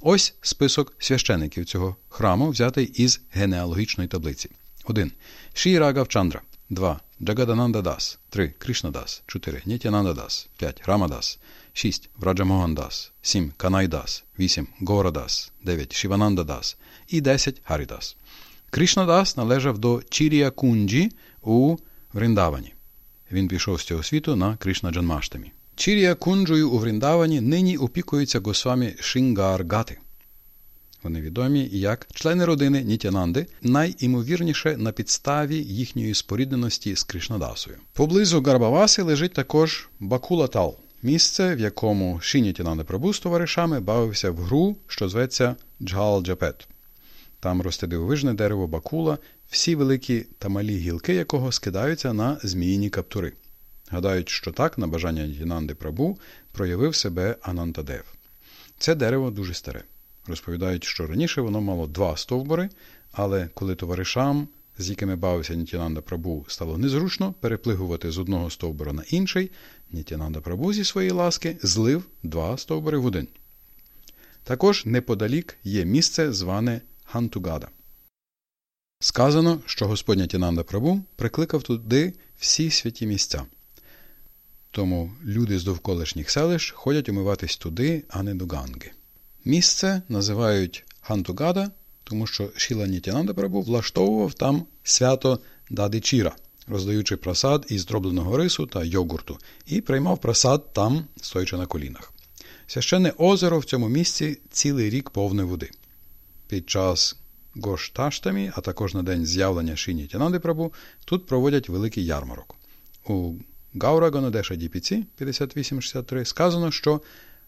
Ось список священиків цього храму, взятий із генеалогічної таблиці. 1. Ші Рагав Чандра. 2. Джагадананда Дас. 3. Кришна Дас. 4. Нітянанда Дас. 5. Рамадас. 6. Враджамоган Дас. 7. Канай Дас. 8. Гора Дас. 9. Шивананда Дас. І 10. Харідас. Кришна Дас належав до Чірія Кунджі у Вріндавані. Він пішов з цього світу на Кришна Джанмаштамі. Чірія Кунджою у Вріндавані нині опікуються Госвамі Шингаргати. Вони відомі як члени родини Нітянанди, найімовірніше на підставі їхньої спорідненості з Кришнадасою. Поблизу Гарбаваси лежить також Бакулатал, місце, в якому Шинітянанда Прабу з товаришами бавився в гру, що зветься Джгал Джапет. Там росте дивовижне дерево Бакула, всі великі та малі гілки якого скидаються на зміїні каптури. Гадають, що так, на бажання Нітянанди Прабу, проявив себе Анантадев. Це дерево дуже старе. Розповідають, що раніше воно мало два стовбури, але коли товаришам, з якими бавився Нітянанда Прабу, стало незручно переплигувати з одного стовбура на інший, Нітянанда Прабу зі своєї ласки злив два стовбури в один. Також неподалік є місце, зване Хантугада. Сказано, що Господня Тінанда Прабу прикликав туди всі святі місця. Тому люди з довколишніх селищ ходять умиватись туди, а не до Ганги. Місце називають Хантугада, тому що Шіла Нітянанда Прабу влаштовував там свято Дадичіра, роздаючи просад із дробленого рису та йогурту, і приймав просад там, стоячи на колінах. Священне озеро в цьому місці цілий рік повне води. Під час Гошташтамі, а також на день з'явлення Шині Тянанди Прабу, тут проводять великий ярмарок. У Гаура Гонадеша Діпіці 5863 сказано, що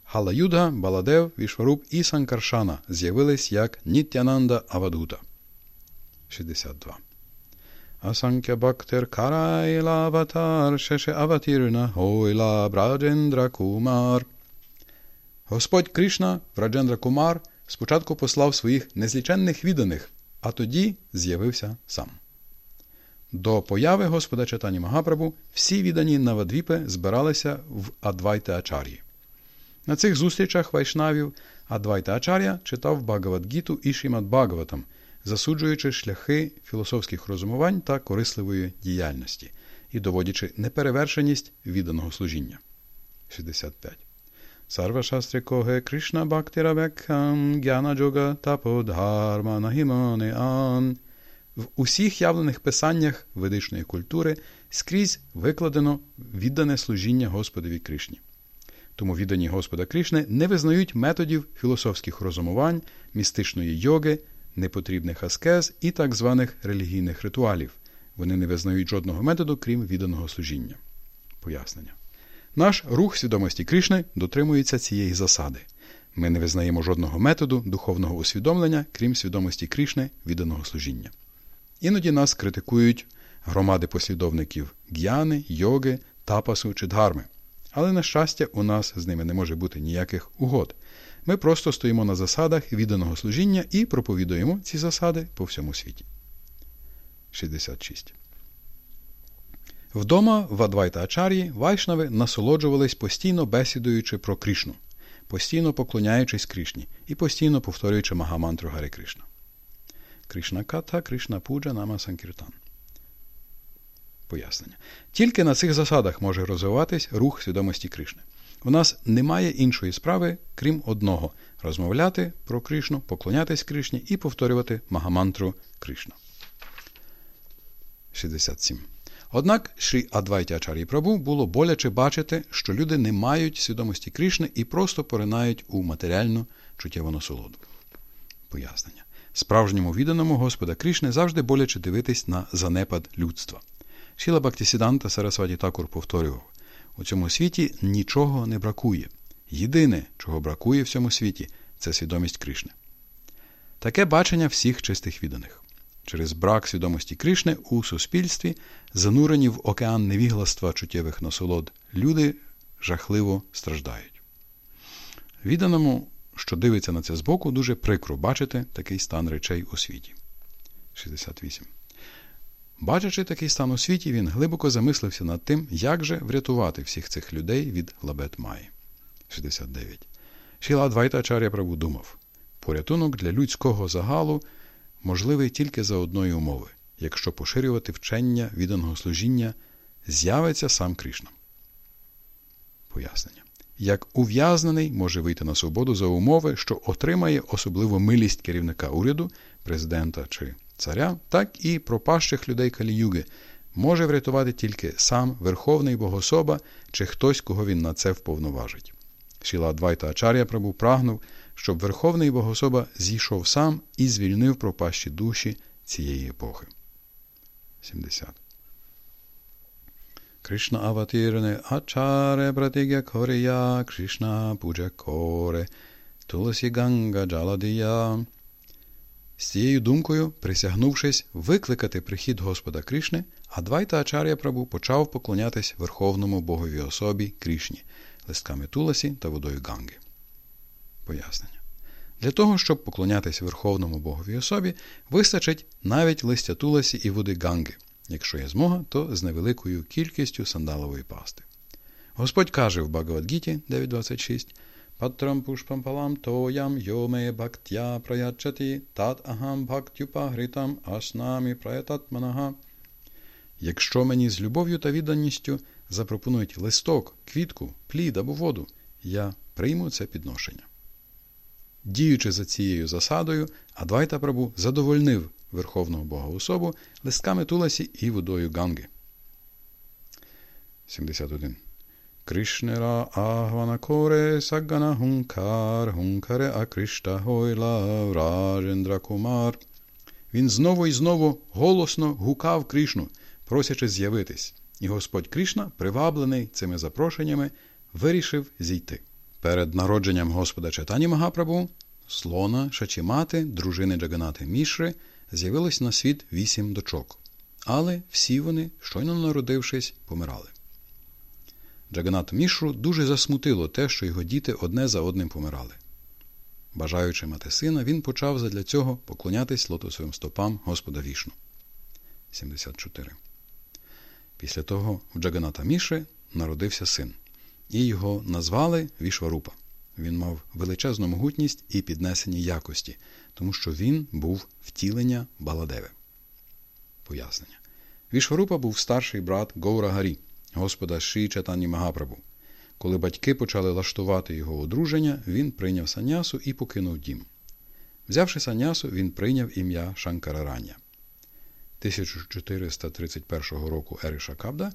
Галаюдга, Баладев, Вішваруб і Санкаршана з'явились як Нітянанда Авадута. 62. Асанкя Бактер Карайла Аватар Шеше Аватірна Гойла Браджендра Кумар. Господь Кришна, Браджендра Кумар, спочатку послав своїх незліченних відданих, а тоді з'явився сам. До появи Господа Читані Магапрабу всі віддані Навадвіпи збиралися в Адвайте Ачар'ї. На цих зустрічах вайшнавів Адвайта Ачар'я читав Багавадгіту і Шімад Багаватам, засуджуючи шляхи філософських розумувань та корисливої діяльності і доводячи неперевершеність відданого служіння. 65. Сарва шастрі коге Кришна Бхактира Векхам Гяна Джога Таподгарма Нахімане Ан. В усіх явлених писаннях ведичної культури скрізь викладено віддане служіння Господові Кришні. Тому віддані Господа Кришни не визнають методів філософських розумувань, містичної йоги, непотрібних аскез і так званих релігійних ритуалів. Вони не визнають жодного методу, крім відданого служіння. Пояснення. Наш рух свідомості Кришни дотримується цієї засади. Ми не визнаємо жодного методу духовного усвідомлення, крім свідомості Кришни відданого служіння. Іноді нас критикують громади послідовників г'яни, йоги, тапасу чи дхарми. Але, на щастя, у нас з ними не може бути ніяких угод. Ми просто стоїмо на засадах відданого служіння і проповідуємо ці засади по всьому світі. 66. Вдома в Адвайта Ачар'ї вайшнави насолоджувались постійно бесідуючи про Кришну, постійно поклоняючись Кришні і постійно повторюючи Магамантру Гари Кришна. Кришна Ката, Кришна Пуджа, Нама Санкіртан. Пояснення. Тільки на цих засадах може розвиватись рух свідомості Кришни. У нас немає іншої справи, крім одного розмовляти про Кришну, поклонятись Кришні і повторювати Магамантру Кришна. 67. Однак Шрі Адвайті Ачарі Прабу було боляче бачити, що люди не мають свідомості Кришни і просто поринають у матеріальну чуттєву насолоду. Пояснення. Справжньому відданому Господа Кришни завжди боляче дивитись на занепад людства. Шіла Бактісіданта Сарасваті Такур повторював у цьому світі нічого не бракує. Єдине, чого бракує в цьому світі, це свідомість Кришни. Таке бачення всіх чистих відданих. Через брак свідомості Кришни у суспільстві, занурені в океан невігластва чуттєвих насолод, люди жахливо страждають. Відданому, що дивиться на це збоку, дуже прикро бачити такий стан речей у світі. 68. Бачачи такий стан у світі, він глибоко замислився над тим, як же врятувати всіх цих людей від лабет Маї. 69. Шіла Двайта Ачар'я Прабу думав порятунок для людського загалу можливий тільки за одної умови, якщо поширювати вчення відданого служіння, з'явиться сам Кришна. Пояснення. Як ув'язнений може вийти на свободу за умови, що отримає особливу милість керівника уряду, президента чи царя, так і пропащих людей Каліюги може врятувати тільки сам Верховний Богособа чи хтось, кого він на це вповноважить. Шіла Двайта Ачар'я Прабу прагнув, щоб Верховний Богособа зійшов сам і звільнив пропащі душі цієї епохи. 70. Кришна аватірне ачаре братигя корія, Кришна пуджа коре, туласі ганга джаладія. З цією думкою, присягнувшись викликати прихід Господа Кришни, Адвайта Ачар'я Прабу почав поклонятись Верховному Богові особі Кришні, листками Туласі та водою Ганги. Пояснення. Для того, щоб поклонятися Верховному Богові особі, вистачить навіть листя Туласі і води Ганги. Якщо є змога, то з невеликою кількістю сандалової пасти. Господь каже в Багавадгіті 9.26 Патрам пушпам палам тоям йоме бхактя праячати тат агам бхактюпагритам ашнамі праятатманага. Якщо мені з любов'ю та відданістю запропонують листок, квітку, плід або воду, я прийму це підношення. Діючи за цією засадою, Адвайта Прабу задовольнив Верховного Бога особу листками Туласі і водою Ганги. 71. Кришнера Агвана Коре Сагана Хункар Хункаре Акришта Гойла Вражендра Кумар. Він знову і знову голосно гукав Кришну, просячи з'явитись, і Господь Кришна, приваблений цими запрошеннями, вирішив зійти. Перед народженням Господа Читані Магапрабу, слона, Шачімати, дружини Джаганати Мішри, з'явилось на світ вісім дочок. Але всі вони, щойно народившись, помирали. Джаганат Мішру дуже засмутило те, що його діти одне за одним помирали. Бажаючи мати сина, він почав задля цього поклонятись лотосовим стопам Господа Вішну. 74. Після того в Джаганата Міши народився син і його назвали Вішварупа. Він мав величезну могутність і піднесені якості, тому що він був втілення Баладеви. Пояснення. Вішварупа був старший брат Гоура Гарі, господа Ші Чатані Магапрабу. Коли батьки почали лаштувати його одруження, він прийняв санясу і покинув дім. Взявши санясу, він прийняв ім'я Шанкарарання. 1431 року Ери Шакабда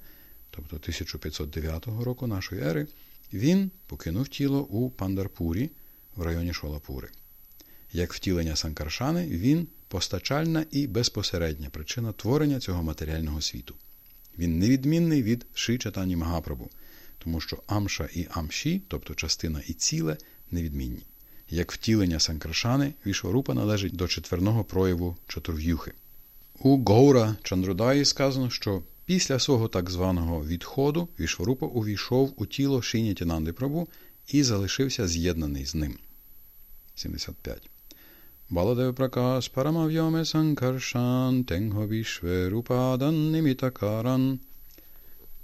тобто 1509 року нашої ери, він покинув тіло у Пандарпурі в районі Шолапури. Як втілення Санкаршани, він постачальна і безпосередня причина творення цього матеріального світу. Він невідмінний від Ши Магапрабу, тому що Амша і Амші, тобто частина і ціле, невідмінні. Як втілення Санкаршани, Вішварупа належить до четверного прояву чотурв'юхи. У Гоура Чандродаї сказано, що Після свого так званого відходу Вішварупа увійшов у тіло Шинятінанди Прабу і залишився з'єднаний з ним. 75. Баладев.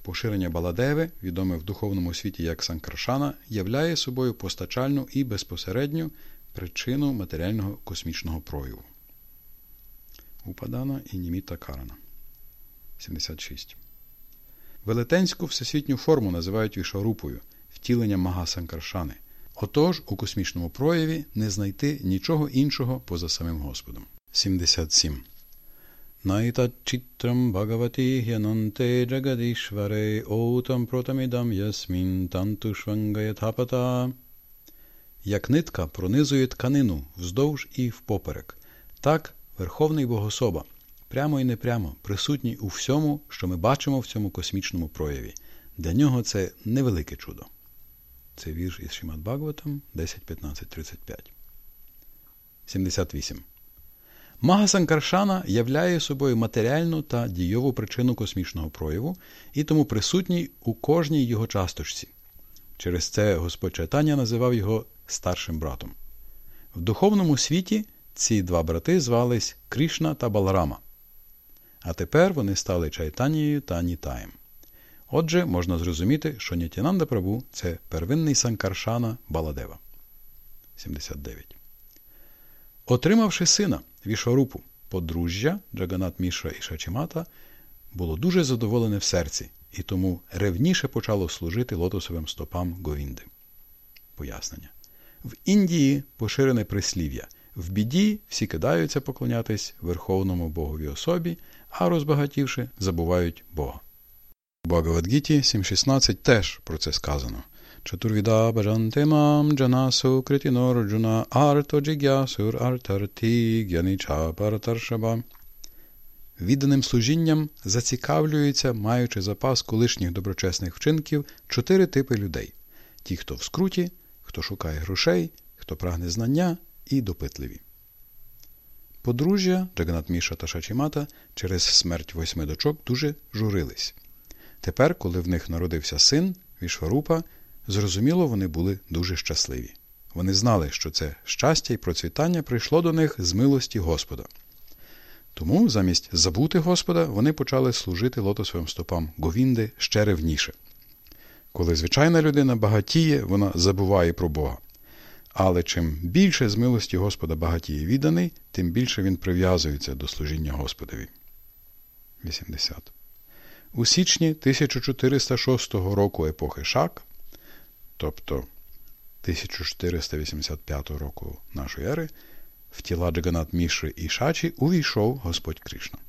Поширення Баладеви, відоме в духовному світі як Санкаршана, являє собою постачальну і безпосередню причину матеріального космічного прояву. Упадана і Німіта Карана. 76. Велетенську всесвітню форму називають вішарупою, втіленням Мага Санкаршани. Отож, у космічному прояві не знайти нічого іншого поза самим Господом. 77. Найтачітрам Бхагавати гянанте джагадішваре отам протамідам ясмін танту швангаятапата. Як нитка пронизує тканину вздовж і впоперек, так Верховний Бог-Особа, прямо і непрямо, присутній у всьому, що ми бачимо в цьому космічному прояві. Для нього це невелике чудо. Це вірш із Шрімад Бхагаватам 10.15.35. 78. Мага Санкаршана являє собою матеріальну та дійову причину космічного прояву і тому присутній у кожній його часточці. Через це Господь Чайтання називав його старшим братом. В духовному світі ці два брати звались Кришна та Баларама. А тепер вони стали Чайтанією та Нітаєм. Отже, можна зрозуміти, що Нітянанда Прабу це первинний Санкаршана Баладева. 79. Отримавши сина Вішварупу, подружжя Джаганат Мішра і Шачімата було дуже задоволене в серці і тому ревніше почало служити лотосовим стопам Говінди. Пояснення. В Індії поширене прислів'я. В біді всі кидаються поклонятись Верховному Богові особі, а розбагатівши, забувають Бога. У Багавадгіті 7.16 теж про це сказано. Чатурвіда баджантемам джанасу критінорджуна арто джигясур артарті гянича паратаршаба. Відданим служінням зацікавлюються, маючи запас колишніх доброчесних вчинків, чотири типи людей: ті, хто в скруті, хто шукає грошей, хто прагне знання і допитливі. Подружжя Джаганат Міша та Шачімата через смерть восьми дочок дуже журились. Тепер, коли в них народився син, Вішварупа, зрозуміло, вони були дуже щасливі. Вони знали, що це щастя і процвітання прийшло до них з милості Господа. Тому, замість забути Господа, вони почали служити лотосовим стопам Говінди ще ревніше. Коли звичайна людина багатіє, вона забуває про Бога. Але чим більше з милості Господа багатіє відданий, тим більше він прив'язується до служіння Господові. 80. У січні 1406 року епохи Шак, тобто 1485 року нашої ери, в тіла Джаганат Мішри і Шачі увійшов Господь Кришна.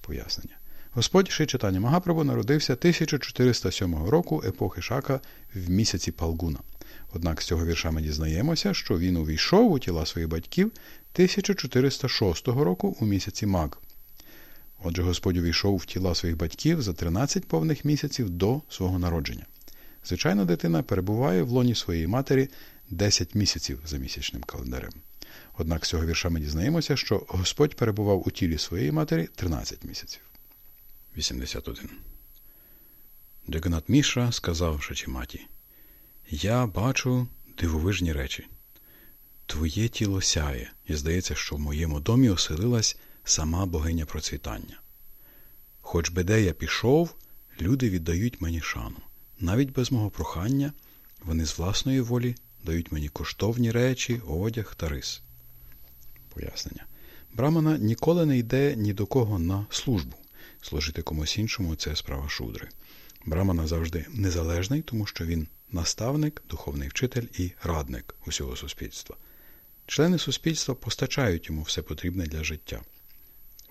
Пояснення. Господь Шичатані Магапрабу народився 1407 року епохи Шака в місяці Палгуна. Однак з цього вірша ми дізнаємося, що він увійшов у тіла своїх батьків 1406 року у місяці Маг. Отже, Господь увійшов в тіла своїх батьків за 13 повних місяців до свого народження. Звичайна дитина перебуває в лоні своєї матері 10 місяців за місячним календарем. Однак з цього вірша ми дізнаємося, що Господь перебував у тілі своєї матері 13 місяців. 81. Джаганат Мішра сказав Шачіматі Я бачу дивовижні речі. Твоє тіло сяє, і здається, що в моєму домі оселилась сама богиня процвітання. Хоч би де я пішов, люди віддають мені шану. Навіть без мого прохання вони з власної волі дають мені коштовні речі, одяг та рис. Пояснення. Брамана ніколи не йде ні до кого на службу. Служити комусь іншому це справа шудри. Брамана завжди незалежний, тому що він наставник, духовний вчитель і радник усього суспільства. Члени суспільства постачають йому все потрібне для життя.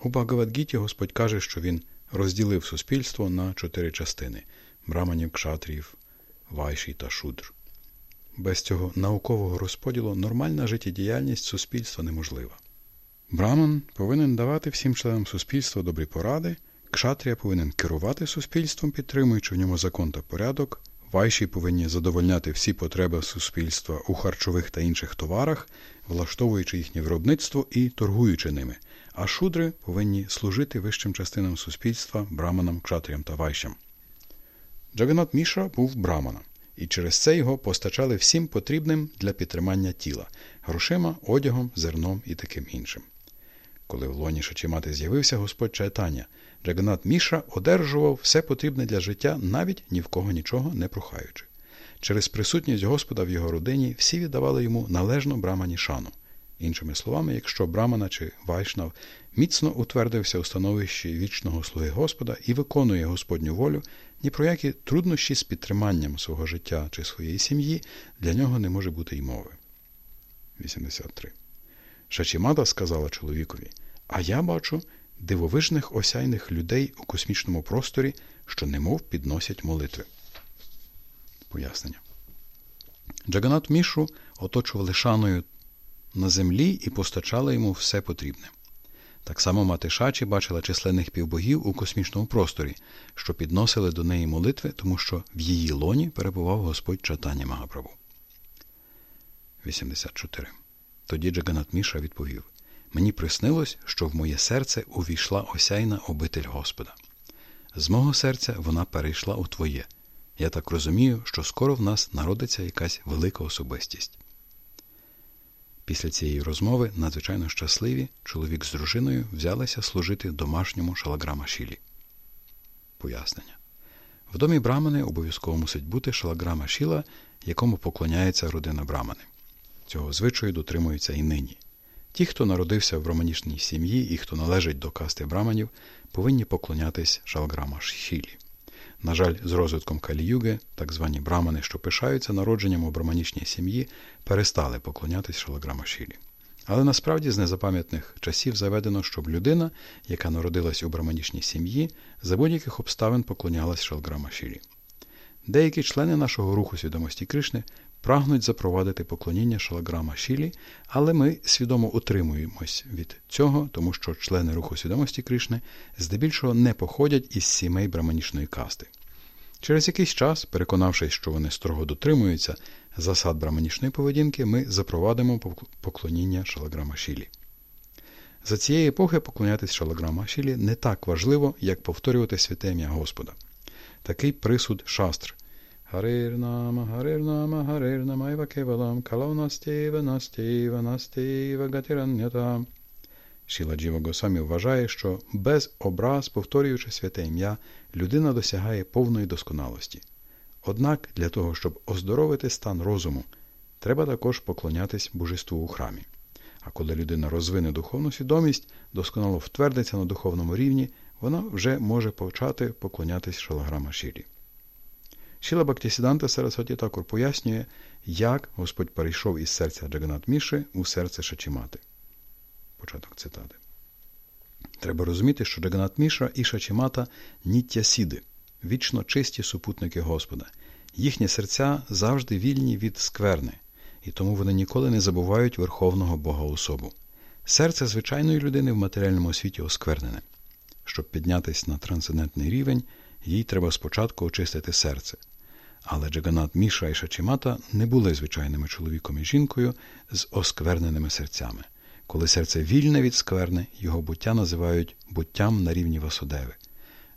У Багавадгіті Господь каже, що він розділив суспільство на чотири частини браманів, кшатрів, вайші та шудр. Без цього наукового розподілу нормальна життєдіяльність суспільства неможлива. Браман повинен давати всім членам суспільства добрі поради, кшатрія повинен керувати суспільством, підтримуючи в ньому закон та порядок, вайші повинні задовольняти всі потреби суспільства у харчових та інших товарах, влаштовуючи їхнє виробництво і торгуючи ними, а шудри повинні служити вищим частинам суспільства, браманам, кшатріям та вайшам. Джаганат Міша був браманом, і через це його постачали всім потрібним для підтримання тіла грошима, одягом, зерном і таким іншим. Коли в лоні Шачімати з'явився Господь Чайтання, Джаганат Міша одержував все потрібне для життя, навіть ні в кого нічого не прохаючи. Через присутність Господа в його родині всі віддавали йому належну брамані шану, Іншими словами, якщо Брамана чи Вайшнав міцно утвердився у становищі вічного слуги Господа і виконує Господню волю, ні про які труднощі з підтриманням свого життя чи своєї сім'ї для нього не може бути й мови. 83. Шачімада сказала чоловікові: А я бачу дивовижних осяйних людей у космічному просторі, що немов підносять молитви. Пояснення. Джаганат Мішу оточували шаною на землі і постачали йому все потрібне. Так само мати Шачі бачила численних півбогів у космічному просторі, що підносили до неї молитви, тому що в її лоні перебував Господь читання Магаправу. 84. Тоді Джаганат Міша відповів Мені приснилось, що в моє серце увійшла осяйна обитель Господа. З мого серця вона перейшла у Твоє. Я так розумію, що скоро в нас народиться якась велика особистість. Після цієї розмови, надзвичайно щасливі, чоловік з дружиною взялися служити домашньому шалаграма Шілі. Пояснення. В домі Брамани обов'язково мусить бути шалаграма Шіла, якому поклоняється родина Брамани. Цього звичаю дотримуються і нині. Ті, хто народився в браманічній сім'ї і хто належить до касти браманів, повинні поклонятись шалграма Шілі. На жаль, з розвитком Каліюги, так звані брамани, що пишаються народженням у браманічній сім'ї, перестали поклонятись шалаграма Шілі. Але насправді з незапам'ятних часів заведено, щоб людина, яка народилась у браманічній сім'ї, за будь-яких обставин поклонялась шалграма Шілі. Деякі члени нашого руху свідомості Кришни прагнуть запровадити поклоніння шалаграма Шілі, але ми свідомо утримуємось від цього, тому що члени руху свідомості Кришни здебільшого не походять із сімей браманічної касти. Через якийсь час, переконавшись, що вони строго дотримуються засад браманічної поведінки, ми запровадимо поклоніння шалаграма Шілі. За цієї епохи поклонятись шалаграма Шілі не так важливо, як повторювати святе ім'я Господа. Такий присуд шастр. Харирнама, Харирнама, Харирнама Іва Кевалам, Калаунастєва, Настєва, Настєва, Гатираннята. Шіла Джіва Госамі вважає, що без образ, повторюючи святе ім'я, людина досягає повної досконалості. Однак для того, щоб оздоровити стан розуму, треба також поклонятись божеству у храмі. А коли людина розвине духовну свідомість, досконало втвердиться на духовному рівні, вона вже може почати поклонятись шалаграма Шілі. Шіла Бактісіданта Сарасваті також пояснює, як Господь перейшов із серця Джаганат Міши у серце Шачімати. Початок цитати. Треба розуміти, що Джаганат Міша і Шачімата ніття сіди, вічно чисті супутники Господа. Їхні серця завжди вільні від скверни, і тому вони ніколи не забувають Верховного Бога особу. Серце звичайної людини в матеріальному світі осквернене. Щоб піднятися на трансцендентний рівень, їй треба спочатку очистити серце. Але Джаганат Міша і Шачімата не були звичайними чоловіком і жінкою з оскверненими серцями. Коли серце вільне від скверни, його буття називають буттям на рівні Васудеви.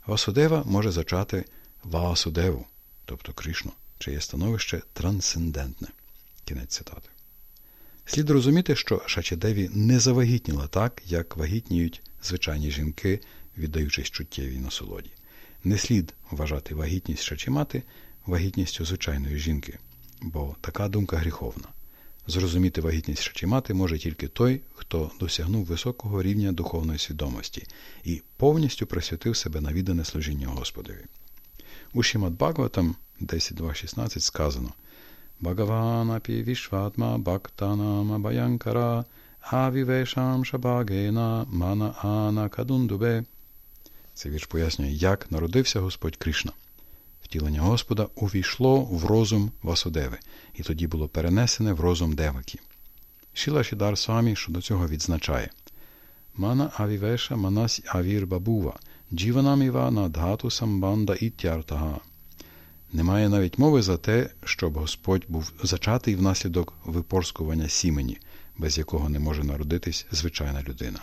Васудева може зачати Ваасудеву, тобто Кришну, чиє становище трансцендентне. Кінець цитати. Слід розуміти, що Шачедеві не завагітніла так, як вагітніють звичайні жінки, віддаючись чуттєвій насолоді. Не слід вважати вагітність Шачімати вагітністю звичайної жінки, бо така думка гріховна. Зрозуміти вагітність Шачімати може тільки той, хто досягнув високого рівня духовної свідомості і повністю присвятив себе на віддане служіння Господові. У Шімат Бхагаватам 10.2.16 сказано Бхагаванапі вішватма бхактанам баянкара авівешам шабагена мана ана кадундубе. Цей вірш пояснює, як народився Господь Кришна. Втілення Господа увійшло в розум Васудеви, і тоді було перенесене в розум Девакі. Шіла Шідар Самі щодо цього відзначає Мана авівеша манась авір бабува, джіванаміва надгату самбанда іттяртага. Немає навіть мови за те, щоб Господь був зачатий внаслідок випорскування сімені, без якого не може народитись звичайна людина.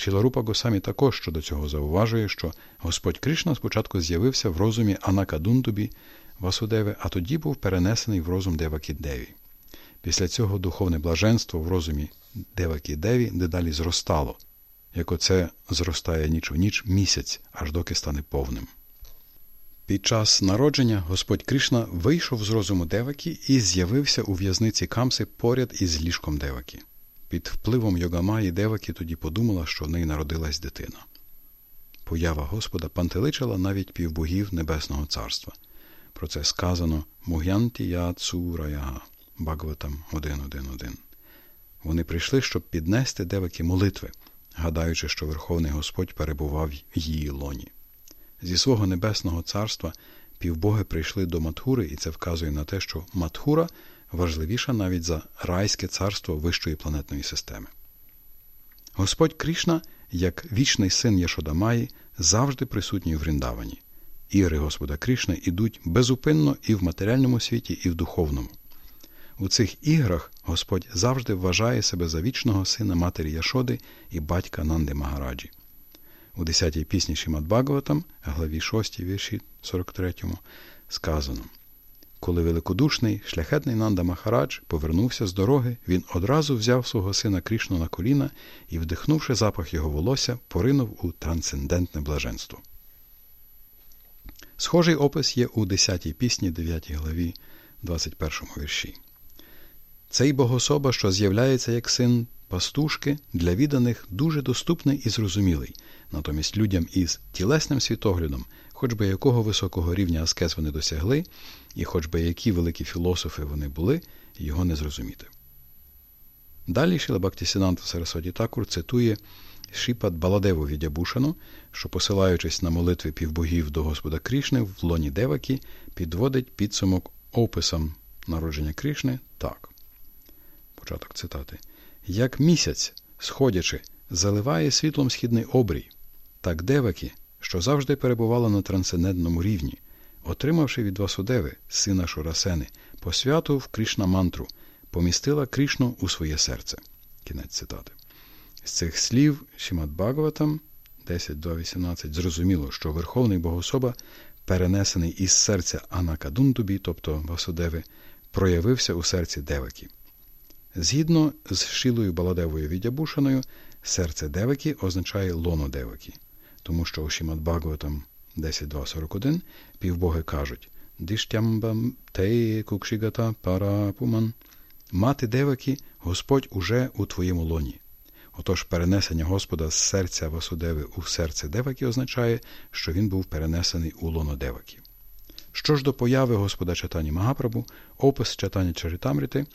Шріла Рупа Госвамі також щодо цього зауважує, що Господь Кришна спочатку з'явився в розумі Анакадундубгі Васудеви, а тоді був перенесений в розум Девакі-деві. Після цього духовне блаженство в розумі Девакіддеві дедалі зростало, як оце зростає ніч у ніч місяць, аж доки стане повним. Під час народження Господь Кришна вийшов з розуму Девакі і з'явився у в'язниці Камси поряд із ліжком Девакі. Під впливом Йогамаї Девакі тоді подумала, що в неї народилась дитина. Поява Господа пантеличила навіть півбогів Небесного Царства. Про це сказано Мугянті Я Цураяга Багватам 1.1.1. Вони прийшли, щоб піднести девакі молитви, гадаючи, що Верховний Господь перебував в її лоні. Зі свого небесного царства півбоги прийшли до Матхури, і це вказує на те, що Матхура важливіша навіть за райське царство вищої планетної системи. Господь Крішна, як вічний син Єшодамаї, завжди присутній в Ріндавані. Ігри Господа Крішни ідуть безупинно і в матеріальному світі, і в духовному. У цих іграх Господь завжди вважає себе за вічного сина матері Яшоди і батька Нанди Магараджі. У 10-й пісні Шімад Бхагаватам, главі 6 вірші 43, сказано Коли великодушний, шляхетний Нанда Махарадж повернувся з дороги, він одразу взяв свого сина Крішну на коліна і, вдихнувши запах його волосся, поринув у трансцендентне блаженство. Схожий опис є у 10-й пісні, 9 главі, 21 вірші. Цей богособа, що з'являється як син пастушки, для відданих дуже доступний і зрозумілий, натомість людям із тілесним світоглядом, хоч би якого високого рівня аскез вони досягли, і хоч би які великі філософи вони були, його не зрозуміти. Далі Шілабактісінанта Сарасоді Такур цитує Шіпат Баладеву Відябушану, що, посилаючись на молитви півбогів до Господа Крішни в лоні Девакі, підводить підсумок описом народження Крішни так. Початок цитати. Як місяць, сходячи, заливає світлом східний обрій, так Девакі, що завжди перебувала на трансцендентному рівні, отримавши від Васудеви, сина Шурасени, посвяту в Кришна мантру, помістила Кришну у своє серце. Кінець цитати. З цих слів Шімат Бхагаватам 10.2.18 зрозуміло, що Верховний Богособа, перенесений із серця Анакадундубі, тобто Васудеви, проявився у серці Девакі. Згідно з Шрілою Баладевою Відьябгушаною, серце Девакі означає лоно Девакі, тому що у Шрімад Бхагаватам 10.2.41 півбоги кажуть Діштьямба те кукші-ґатах парах пуман. Мати Девакі, Господь уже у твоєму лоні. Отож, перенесення Господа з серця Васудеви у серце Девакі означає, що він був перенесений у лоно Девакі. Що ж до появи Господа читання Магапрабу, опис читання Чаритамрити,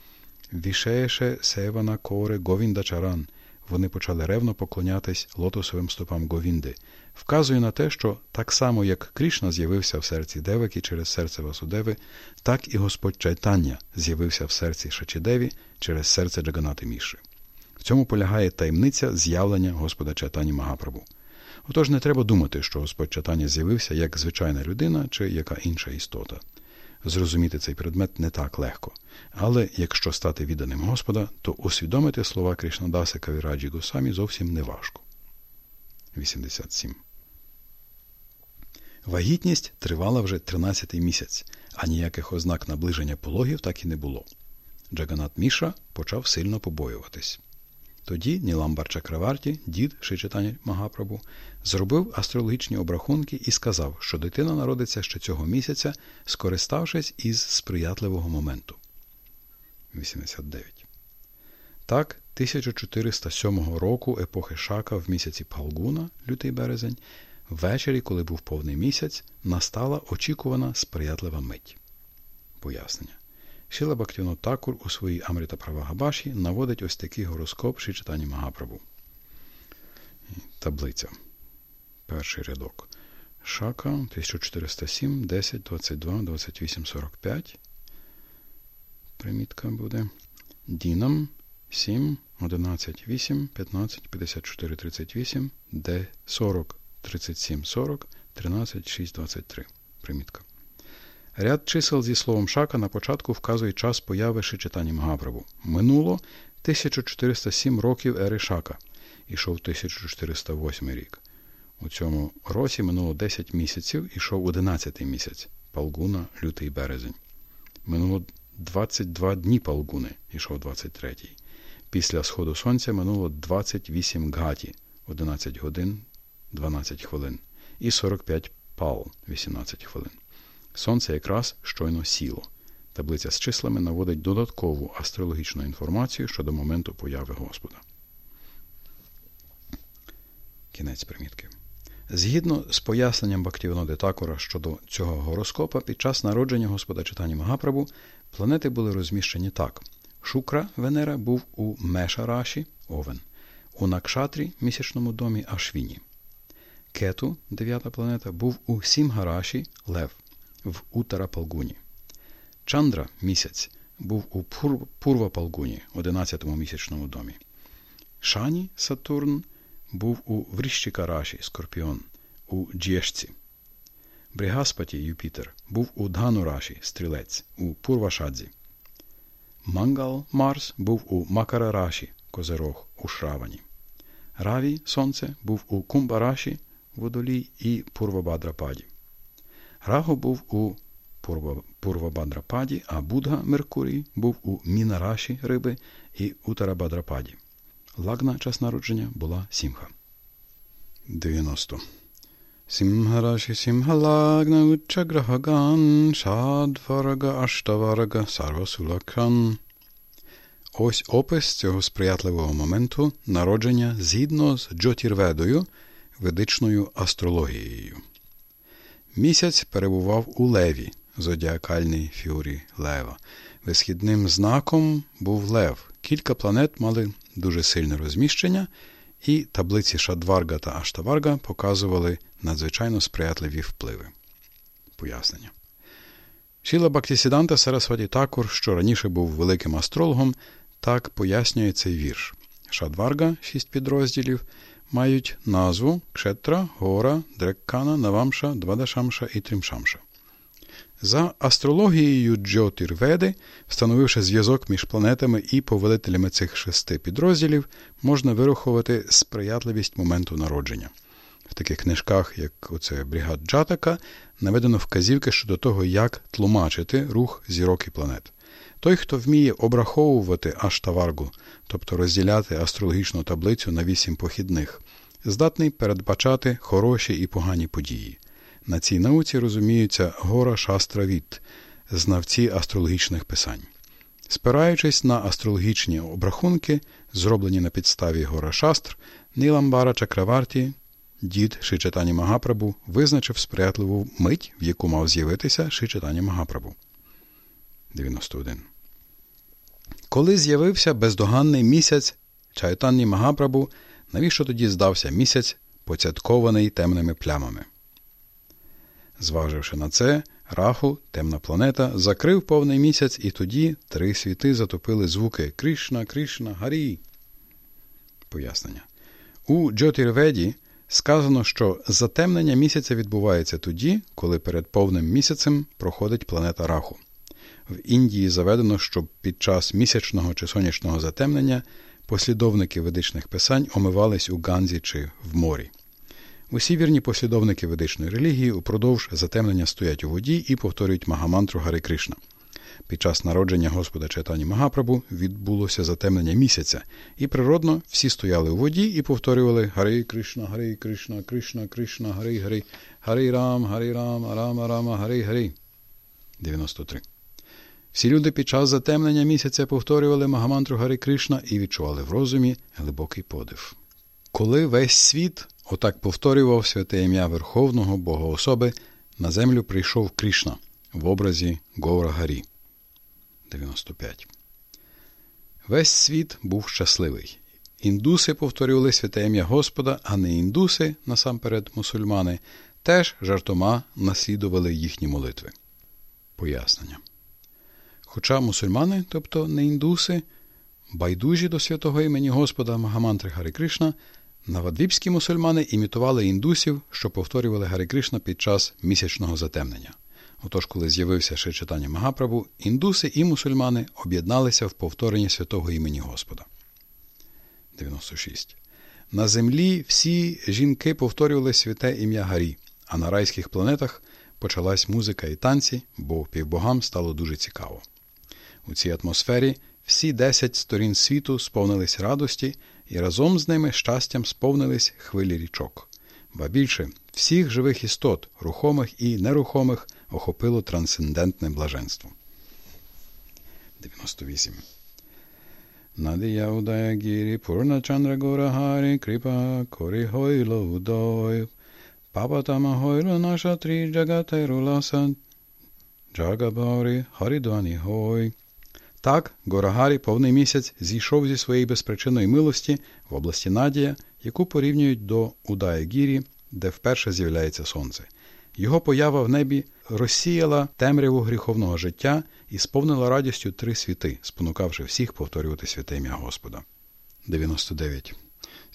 Вішеше Севана Коре Говінда Чаран, вони почали ревно поклонятись лотосовим стопам Говінди, вказує на те, що так само, як Крішна з'явився в серці Девакі через серце Васудеви, так і Господь Чайтання з'явився в серці Шачідеві через серце Джаганати Міши. В цьому полягає таємниця з'явлення Господа Чайтані Магапрабу. Отож не треба думати, що Господь Чайтання з'явився як звичайна людина чи яка інша істота. Зрозуміти цей предмет не так легко. Але якщо стати відданим Господа, то усвідомити слова Кришнадаси Кавіраджі Госамі зовсім не важко. 87. Вагітність тривала вже 13-й місяць, а ніяких ознак наближення пологів так і не було. Джаганат Міша почав сильно побоюватись. Тоді Ніламбар Чакраварті, дід Шичитані Магапрабу, зробив астрологічні обрахунки і сказав, що дитина народиться ще цього місяця, скориставшись із сприятливого моменту. 89. Так, 1407 року епохи Шака в місяці Палгуна, лютий березень, ввечері, коли був повний місяць, настала очікувана сприятлива мить. Пояснення. Шіла Бактіно Такур у своїй Амрита Правагабаші наводить ось такий гороскоп при читанні Магапрабу. Таблиця. Перший рядок. Шака 1407, 10, 22, 28, 45. Примітка буде. Дінам 7, 11, 8, 15, 54, 38, Д 40, 37, 40, 13, 6, 23. Примітка. Ряд чисел зі словом шака на початку вказує час появи Шичитані Магапрабу. Минуло 1407 років ери шака. Ішов 1408 рік. У цьому році минуло 10 місяців, ішов 11 місяць. Палгуна, лютий березень. Минуло 22 дні Палгуни, ішов 23-й. Після сходу сонця минуло 28 гаті, 11 годин, 12 хвилин. І 45 пал, 18 хвилин. Сонце якраз щойно сіло. Таблиця з числами наводить додаткову астрологічну інформацію щодо моменту появи Господа. Кінець примітки. Згідно з поясненням Бактівноди Такора щодо цього гороскопа, під час народження Господа читання Магапрабу планети були розміщені так: Шукра Венера був у Мешараші Овен, у Накшатрі місячному домі Ашвіні. Кету, дев'ята планета, був у Сімгараші Лев в Утара Палгуні. Чандра місяць був у Пурва Палгуні, 11-му місячному домі. Шані Сатурн був у Вріщикараші Скорпіон у Джєшці. Бригаспаті Юпітер був у Дганураші Стрілець у Пурвашадзі. Мангал Марс був у Макарараші Козерог у Шравані. Раві Сонце був у Кумбараші Водолій і Пурвабгадрападі. Рагу був у Пурвабгадрападі, а Будга Меркурій був у Мінараші Риби і Уттарабгадрападі. Лагна час народження була Сімха. 90. Сімха-раші Сімха-лаґна учча-ґраха-ґана шад-варґа ашта-варґа сарва сулакшана. Ось опис цього сприятливого моменту народження згідно з Джотірведою, ведичною астрологією. Місяць перебував у Леві, зодіакальній фігурі Лева. Висхідним знаком був Лев. Кілька планет мали дуже сильне розміщення, і таблиці Шадварга та Аштаварга показували надзвичайно сприятливі впливи. Пояснення. Шіла Бактісіданта Сарасваді Такур, що раніше був великим астрологом, так пояснює цей вірш. Шадварга, шість підрозділів, мають назву Кшетра, Гора, Дреккана, Навамша, Двадашамша і Трімшамша. За астрологією Джотірведи, встановивши зв'язок між планетами і повелителями цих шести підрозділів, можна вирахувати сприятливість моменту народження. В таких книжках, як оце Бригад Джатака, наведено вказівки щодо того, як тлумачити рух зірок і планет. Той, хто вміє обраховувати аштаваргу, тобто розділяти астрологічну таблицю на вісім похідних, здатний передбачати хороші і погані події. На цій науці розуміються гора шастравіт, знавці астрологічних писань. Спираючись на астрологічні обрахунки, зроблені на підставі гора шастр, Ніламбара Чакраварті, дід Шичатані Магапрабу, визначив сприятливу мить, в яку мав з'явитися Шичатані Магапрабу. 91. Коли з'явився бездоганний місяць Чайтанні Магапрабу, навіщо тоді здався місяць, поцяткований темними плямами? Зваживши на це, Раху, темна планета, закрив повний місяць, і тоді три світи затопили звуки Кришна, Кришна, Гарі. Пояснення. У Джотірведі сказано, що затемнення місяця відбувається тоді, коли перед повним місяцем проходить планета Раху. В Індії заведено, що під час місячного чи сонячного затемнення послідовники ведичних писань омивались у Ганзі чи в морі. Усі вірні послідовники ведичної релігії упродовж затемнення стоять у воді і повторюють Магамантру Гари Кришна. Під час народження Господа Чайтані Магапрабу відбулося затемнення місяця, і природно всі стояли у воді і повторювали Гари Кришна, Гари Кришна, Кришна, Кришна, Гари Гари, Гари Рам, Гари Рам, Рама Рама, Гари Гари. 93. Всі люди під час затемнення місяця повторювали Магамантру Гари Кришна і відчували в розумі глибокий подив. Коли весь світ отак повторював святе ім'я Верховного Богоособи, на землю прийшов Кришна в образі Гора Гарі. 95. Весь світ був щасливий. Індуси повторювали святе ім'я Господа, а не індуси, насамперед мусульмани, теж жартома наслідували їхні молитви. Пояснення. Хоча мусульмани, тобто не індуси, байдужі до святого імені Господа Магамантри Хари Кришна, Навадвіпські мусульмани імітували індусів, що повторювали Гарі Кришна під час місячного затемнення. Отож, коли з'явився ще читання Магапрабу, індуси і мусульмани об'єдналися в повторенні святого імені Господа. 96. На землі всі жінки повторювали святе ім'я Гарі, а на райських планетах почалась музика і танці, бо півбогам стало дуже цікаво. У цій атмосфері всі десять сторін світу сповнились радості і разом з ними щастям сповнились хвилі річок. Ба більше всіх живих істот, рухомих і нерухомих, охопило трансцендентне блаженство. 98. Надія удая гірі Пурна Чандра Гора Харі Кріпа Корі Хойло Удой Папатама Хойло наша Трі Джагатайру Ласа Джагабаурі Харідвані Хой. Так, Ґорагарі, повний місяць зійшов зі своєї безпричинної милості в області Надія, яку порівнюють до Удая Гірі, де вперше з'являється сонце. Його поява в небі розсіяла темряву гріховного життя і сповнила радістю три світи, спонукавши всіх повторювати святе ім'я Господа. 99.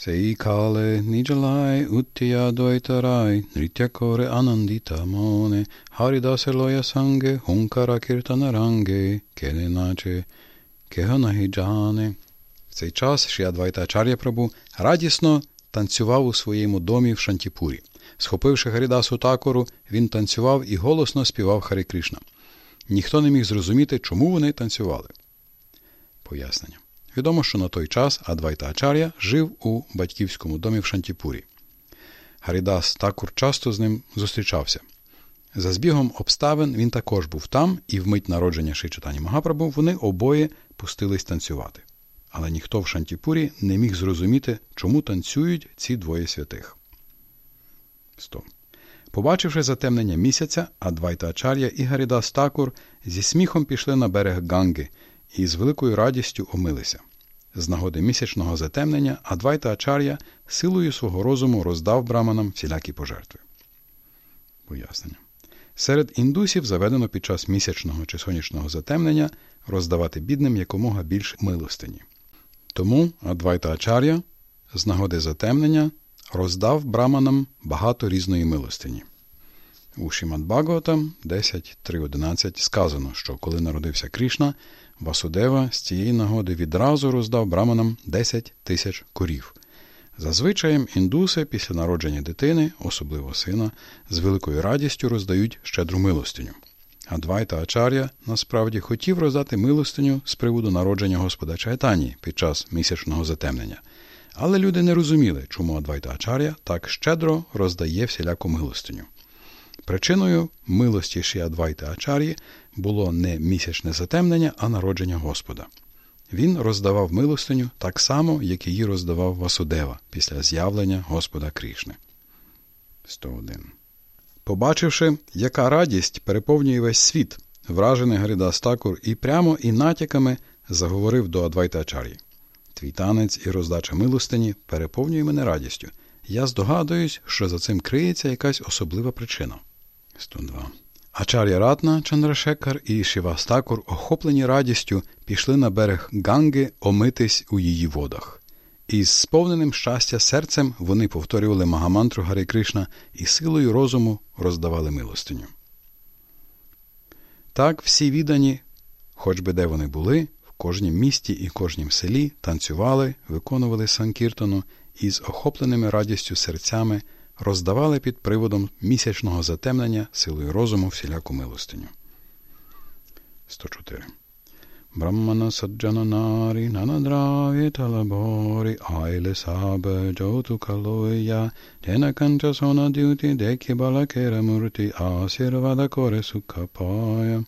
Ніджалай уттія дойтарай, нритякоре анандіта моне, харідасе лоя санге, хункара кіртанаранге, кененаче, кеганагіджане. В цей час Шіадвайта Чар'я Прабу радісно танцював у своєму домі в Шантіпурі. Схопивши Гарідасу такору, він танцював і голосно співав Харі Кришна. Ніхто не міг зрозуміти, чому вони танцювали. Пояснення. Відомо, що на той час Адвайта Ачар'я жив у батьківському домі в Шантіпурі. Гарідас Такур часто з ним зустрічався. За збігом обставин він також був там, і в мить народження Шичатані Магапрабу вони обоє пустились танцювати. Але ніхто в Шантіпурі не міг зрозуміти, чому танцюють ці двоє святих. 100. Побачивши затемнення місяця, Адвайта Ачар'я і Гарідас Такур зі сміхом пішли на берег Ганги і з великою радістю омилися. З нагоди місячного затемнення Адвайта Ачар'я силою свого розуму роздав браманам всілякі пожертви. Пояснення. Серед індусів заведено під час місячного чи сонячного затемнення роздавати бідним якомога більше милостині. Тому Адвайта Ачар'я з нагоди затемнення роздав браманам багато різної милостині. У Шімад Бхагаватам 10.3.11 сказано, що коли народився Кришна, Васудева з цієї нагоди відразу роздав браманам 10 тисяч корів. Зазвичаєм індуси після народження дитини, особливо сина, з великою радістю роздають щедру милостиню. Адвайта Ачар'я насправді хотів роздати милостиню з приводу народження Господа Чайтані під час місячного затемнення. Але люди не розуміли, чому Адвайта Ачар'я так щедро роздає всіляку милостиню. Причиною милості Ші Адвайти Ачар'ї було не місячне затемнення, а народження Господа. Він роздавав милостиню так само, як її роздавав Васудева після з'явлення Господа Крішни. 101. Побачивши, яка радість переповнює весь світ, вражений Гарідас Такур і прямо і натяками заговорив до Адвайта Ачар'ї. Твій танець і роздача милостині переповнює мене радістю. Я здогадуюсь, що за цим криється якась особлива причина. 102. Ачар'я Ратна, Чандрашекар і Шивастакур, охоплені радістю, пішли на берег Ганги омитись у її водах. І з сповненим щастя серцем вони повторювали Магамантру Гари Кришна і силою розуму роздавали милостиню. Так всі віддані, хоч би де вони були, в кожнім місті і кожнім селі танцювали, виконували санкіртону і з охопленими радістю серцями роздавали під приводом місячного затемнення силою розуму всіляку милостиню. 104. Брахмана саджана нарі нанадраві талаборі айле сабе джоту калоя тена канча сона дюті декі балакера мурті асірвада коре сукапая.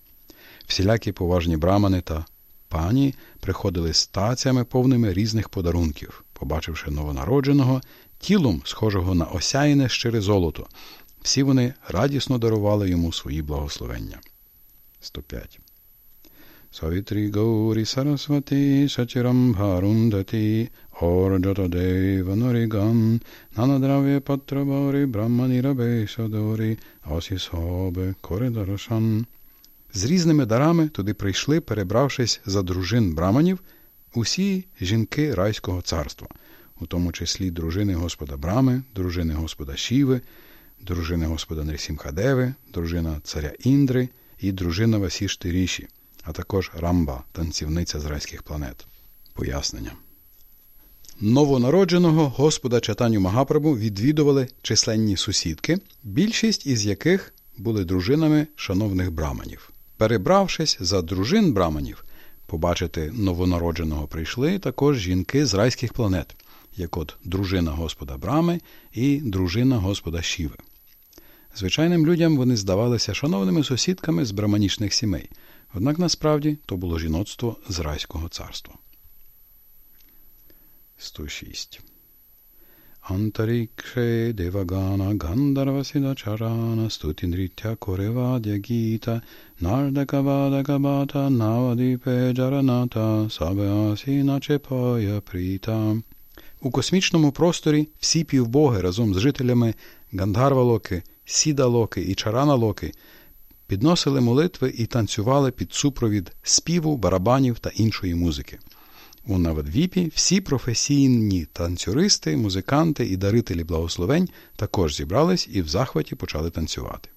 Всілякі поважні брамани та пані приходили з повними різних подарунків, побачивши новонародженого, тілом, схожого на осяйне щире золото. Всі вони радісно дарували йому свої благословення. 105. Савітрі Гаурі Сарасвати Сачирам Бхарундати Орджата Дева Норіган Нанадравє Патрабаурі Брамані Рабешадорі Асісобе Коредарошан. З різними дарами туди прийшли, перебравшись за дружин браманів, усі жінки Райського царства – у тому числі дружини Господа Брами, дружини Господа Шіви, дружини Господа Нрісімхадеви, дружина царя Індри і дружина Васішти Ріші, а також Рамба, танцівниця з райських планет. Пояснення. Новонародженого Господа Чатаню Магапрабу відвідували численні сусідки, більшість із яких були дружинами шановних браманів. Перебравшись за дружин браманів, побачити новонародженого прийшли також жінки з райських планет як от дружина Господа Брами і дружина Господа Шіви. Звичайним людям вони здавалися шановними сусідками з браманічних сімей. Однак насправді то було жіноцтво з райського царства. 106. Антарікше девагана гандарвасіда чарана стутінріття коревадя гіта нардакавада кабата навадіпе джараната сабеасі наче пая пріта. У космічному просторі всі півбоги разом з жителями Гандгарвалоки, Сідалоки і Чараналоки підносили молитви і танцювали під супровід співу, барабанів та іншої музики. У Навадвіпі всі професійні танцюристи, музиканти і дарителі благословень також зібрались і в захваті почали танцювати.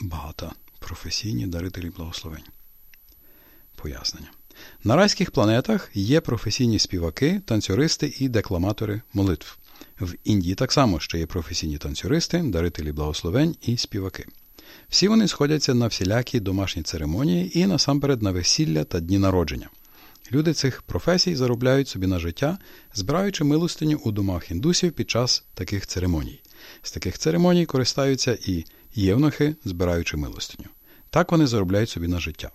Багато професійні дарителі благословень. Пояснення. На райських планетах є професійні співаки, танцюристи і декламатори молитв. В Індії так само ще є професійні танцюристи, дарителі благословень і співаки. Всі вони сходяться на всілякі домашні церемонії і насамперед на весілля та дні народження. Люди цих професій заробляють собі на життя, збираючи милостиню у домах індусів під час таких церемоній. З таких церемоній користаються і євнухи, збираючи милостиню. Так вони заробляють собі на життя.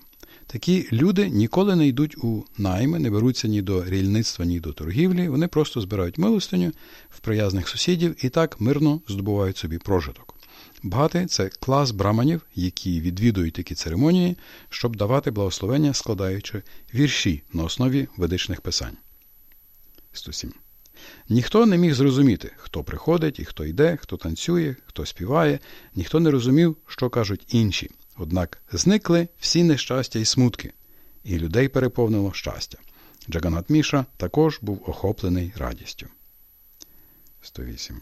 Такі люди ніколи не йдуть у найми, не беруться ні до рільництва, ні до торгівлі, вони просто збирають милостиню в приязних сусідів і так мирно здобувають собі прожиток. Багати це клас браманів, які відвідують такі церемонії, щоб давати благословення, складаючи вірші на основі ведичних писань. 107. Ніхто не міг зрозуміти, хто приходить і хто йде, хто танцює, хто співає, ніхто не розумів, що кажуть інші. Однак зникли всі нещастя і смутки, і людей переповнило щастя. Джаганат Міша також був охоплений радістю. 108.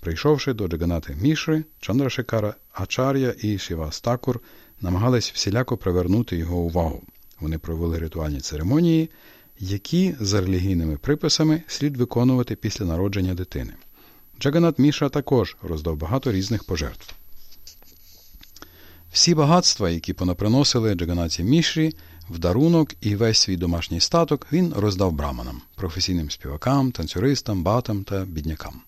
Прийшовши до Джаганати Мішри, Чандрашикара Ачар'я і Шівастакур намагались всіляко привернути його увагу. Вони провели ритуальні церемонії, які за релігійними приписами слід виконувати після народження дитини. Джаганат Міша також роздав багато різних пожертв. Всі багатства, які понаприносили Джаганаті Мішрі, в дарунок і весь свій домашній статок він роздав браманам, професійним співакам, танцюристам, батам та біднякам.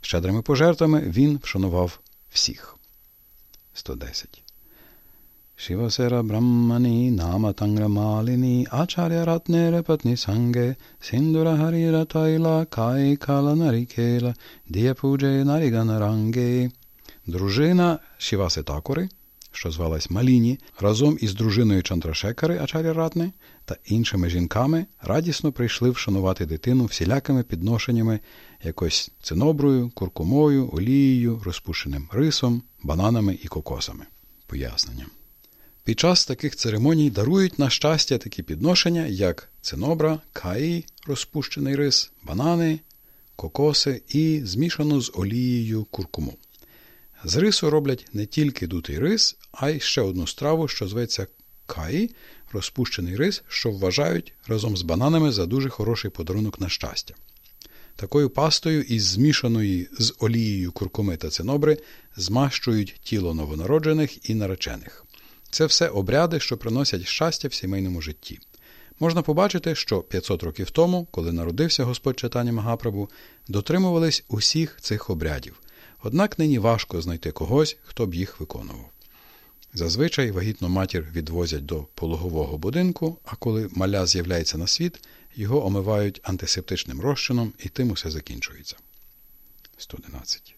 Щедрими пожертвами він вшанував всіх. 110. Шивасера Брахмані Нама Танграмаліні Ачаря Ратнера Патні Санге Сіндура Харіра Тайла Кай Кала Нарікела Діяпудже Наріганаранге Дружина Шіваси Такори що звалась Маліні, разом із дружиною Чандрашекари Ачарі Ратни та іншими жінками радісно прийшли вшанувати дитину всілякими підношеннями якось циноброю, куркумою, олією, розпушеним рисом, бананами і кокосами. Пояснення. Під час таких церемоній дарують на щастя такі підношення, як цинобра, каї, розпущений рис, банани, кокоси і змішану з олією куркуму. З рису роблять не тільки дутий рис, а й ще одну страву, що зветься каї, розпущений рис, що вважають разом з бананами за дуже хороший подарунок на щастя. Такою пастою із змішаної з олією куркуми та цинобри змащують тіло новонароджених і наречених. Це все обряди, що приносять щастя в сімейному житті. Можна побачити, що 500 років тому, коли народився Господь читання Магапрабу, дотримувались усіх цих обрядів. Однак нині важко знайти когось, хто б їх виконував. Зазвичай вагітну матір відвозять до пологового будинку, а коли маля з'являється на світ, його омивають антисептичним розчином, і тим усе закінчується. 111.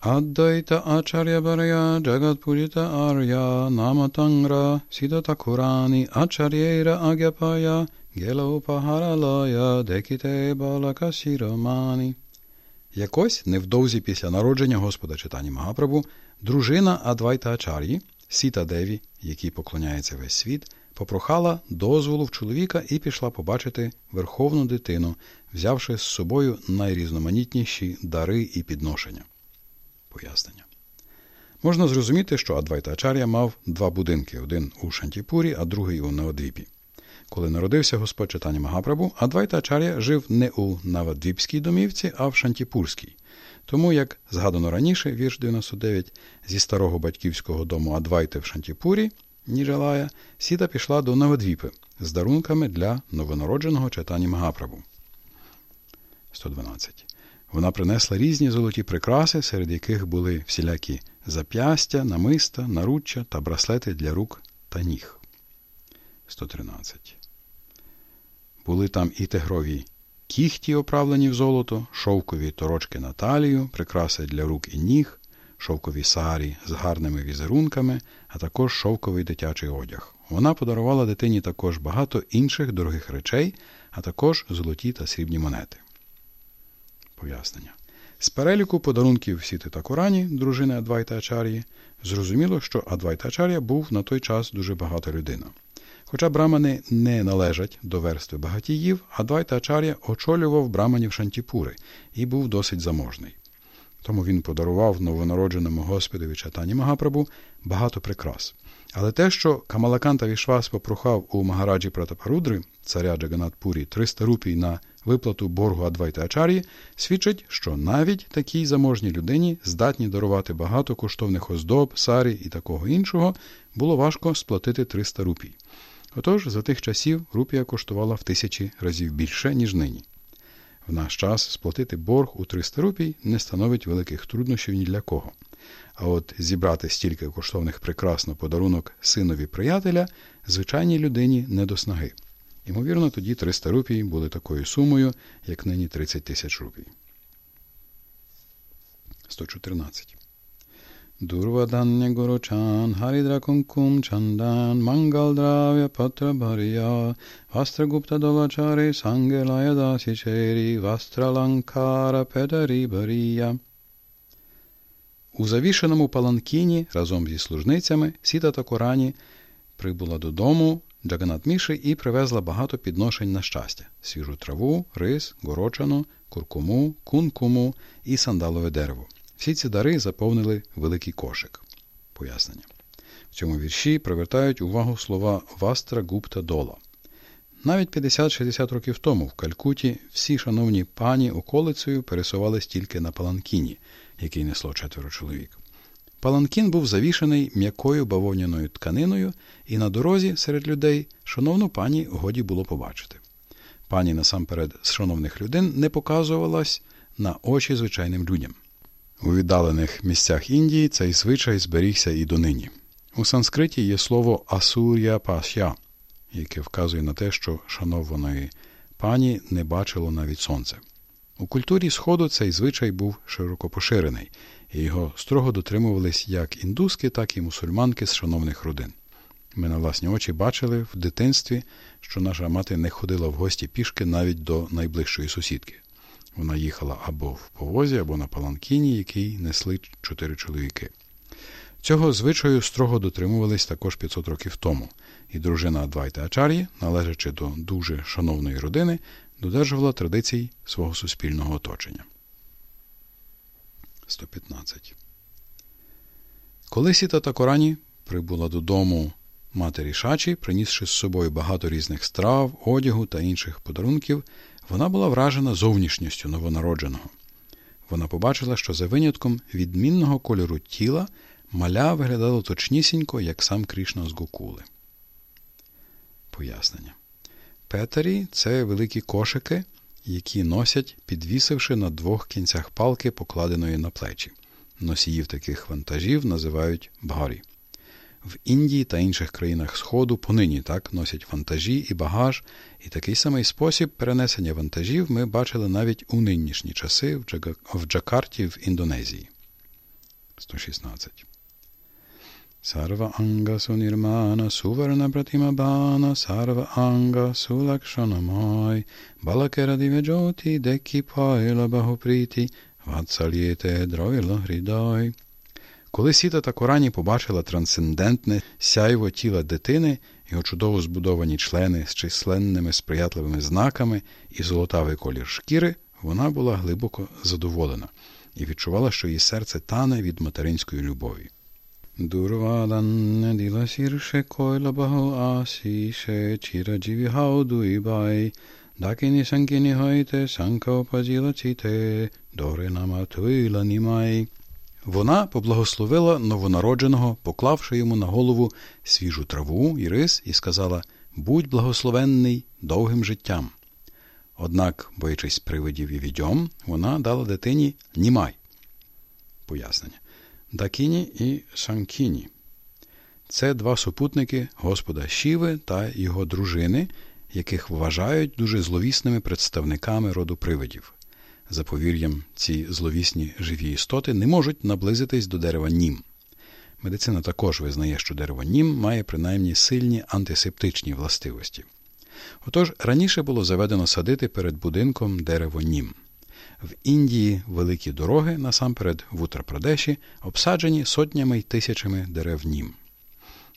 Аддайта Ачарya Барая Джагатпуріта Арya Наматангра Сідата Курані Ачар'єра Агяпая Гелаупахаралая Декіте Балака Сіромані Якось невдовзі після народження Господа читання Магапрабу, дружина Адвайта Ачар'ї, Сіта Деві, якій поклоняється весь світ, попрохала дозволу в чоловіка і пішла побачити верховну дитину, взявши з собою найрізноманітніші дари і підношення. Пояснення. Можна зрозуміти, що Адвайта Ачар'я мав два будинки: один у Шантіпурі, а другий у Неодвіпі. Коли народився Господь читання Магапрабу, Адвайта Ачар'я жив не у Навадвіпській домівці, а в Шантіпурській. Тому, як згадано раніше, вірш 99, зі старого батьківського дому Адвайти в Шантіпурі, Ніджалая, Сіта пішла до Навадвіпи з дарунками для новонародженого читання Магапрабу. 112. Вона принесла різні золоті прикраси, серед яких були всілякі зап'ястя, намиста, наруччя та браслети для рук та ніг. 113. Були там і тигрові кіхті, оправлені в золото, шовкові торочки на талію, прикраси для рук і ніг, шовкові сарі з гарними візерунками, а також шовковий дитячий одяг. Вона подарувала дитині також багато інших дорогих речей, а також золоті та срібні монети. Пояснення. З переліку подарунків Сіти та Корані, дружини Адвайта Ачар'ї, зрозуміло, що Адвайта Ачар'я був на той час дуже багата людина. Хоча брамани не належать до верстви багатіїв, Адвайта Ачар'я очолював браманів Шантіпури і був досить заможний. Тому він подарував новонародженому Господові Чатані Магапрабу багато прикрас. Але те, що Камалаканта Вішвас попрохав у Магараджі Пратапарудри, царя Джаганатпурі, 300 рупій на виплату боргу Адвайта Ачар'ї, свідчить, що навіть такій заможній людині здатні дарувати багато коштовних оздоб, сарі і такого іншого, було важко сплатити 300 рупій. Отож, за тих часів рупія коштувала в тисячі разів більше, ніж нині. В наш час сплатити борг у 300 рупій не становить великих труднощів ні для кого. А от зібрати стільки коштовних прикрас на подарунок синові приятеля звичайній людині не до снаги. Ймовірно, тоді 300 рупій були такою сумою, як нині 30 тисяч рупій. 114. Durvadanya Guruchan Haridra Kumkum Chandan Mangal Dravya Patra Bharya Vastragupta Dolachari Sangelaya Dasi Cheri Vastralankara Pedari Bharya У завішеному паланкіні разом зі служницями Сіта та Корані прибула додому Джаганат Міші і привезла багато підношень на щастя: свіжу траву, рис, горочану, куркуму, кункуму і сандалове дерево. Всі ці дари заповнили великий кошик. Пояснення. В цьому вірші привертають увагу слова Вастра Гупта Дола. Навіть 50-60 років тому в Калькуті всі шановні пані околицею пересувались тільки на паланкіні, який несло четверо чоловік. Паланкін був завішений м'якою бавовняною тканиною, і на дорозі серед людей шановну пані годі було побачити. Пані насамперед з шановних людей не показувалась на очі звичайним людям. У віддалених місцях Індії цей звичай зберігся і донині. У санскриті є слово асур'я пашя, яке вказує на те, що шанованої пані не бачило навіть сонце. У культурі Сходу цей звичай був широко поширений, і його строго дотримувались як індуски, так і мусульманки з шановних родин. Ми на власні очі бачили в дитинстві, що наша мати не ходила в гості пішки навіть до найближчої сусідки. Вона їхала або в повозі, або на паланкіні, який несли чотири чоловіки. Цього звичаю строго дотримувались також 500 років тому, і дружина Адвайта Ачар'ї, належачи до дуже шановної родини, додержувала традицій свого суспільного оточення. 115. Коли Сіта та Корані прибула додому матері Шачі, принісши з собою багато різних страв, одягу та інших подарунків, вона була вражена зовнішністю новонародженого. Вона побачила, що за винятком відмінного кольору тіла маля виглядало точнісінько, як сам Крішна з Гокули. Пояснення. Петері це великі кошики, які носять, підвісивши на двох кінцях палки, покладеної на плечі. Носіїв таких вантажів називають бгарі. В Індії та інших країнах Сходу понині так носять вантажі і багаж, і такий самий спосіб перенесення вантажів ми бачили навіть у нинішні часи в Джакарті в Індонезії. 116. Sarva anga sunirmana suvarna pratima bana sarva anga sulakshanamai balakera divejoti deki paila bahopriti vatsalyete droila hridai. Коли Сіта та Корані побачила трансцендентне сяйво тіла дитини, його чудово збудовані члени з численними сприятливими знаками і золотавий колір шкіри, вона була глибоко задоволена і відчувала, що її серце тане від материнської любові. Німай. Вона поблагословила новонародженого, поклавши йому на голову свіжу траву і рис, і сказала Будь благословенний довгим життям. Однак, боячись привидів і відьом, вона дала дитині Німай. Пояснення. Дакіні і Санкіні. Це два супутники Господа Шіви та його дружини, яких вважають дуже зловісними представниками роду привидів. За повір'ям, ці зловісні живі істоти не можуть наблизитись до дерева нім. Медицина також визнає, що дерево нім має принаймні сильні антисептичні властивості. Отож, раніше було заведено садити перед будинком дерево нім. В Індії великі дороги, насамперед в Утар-Прадеші, обсаджені сотнями й тисячами дерев нім.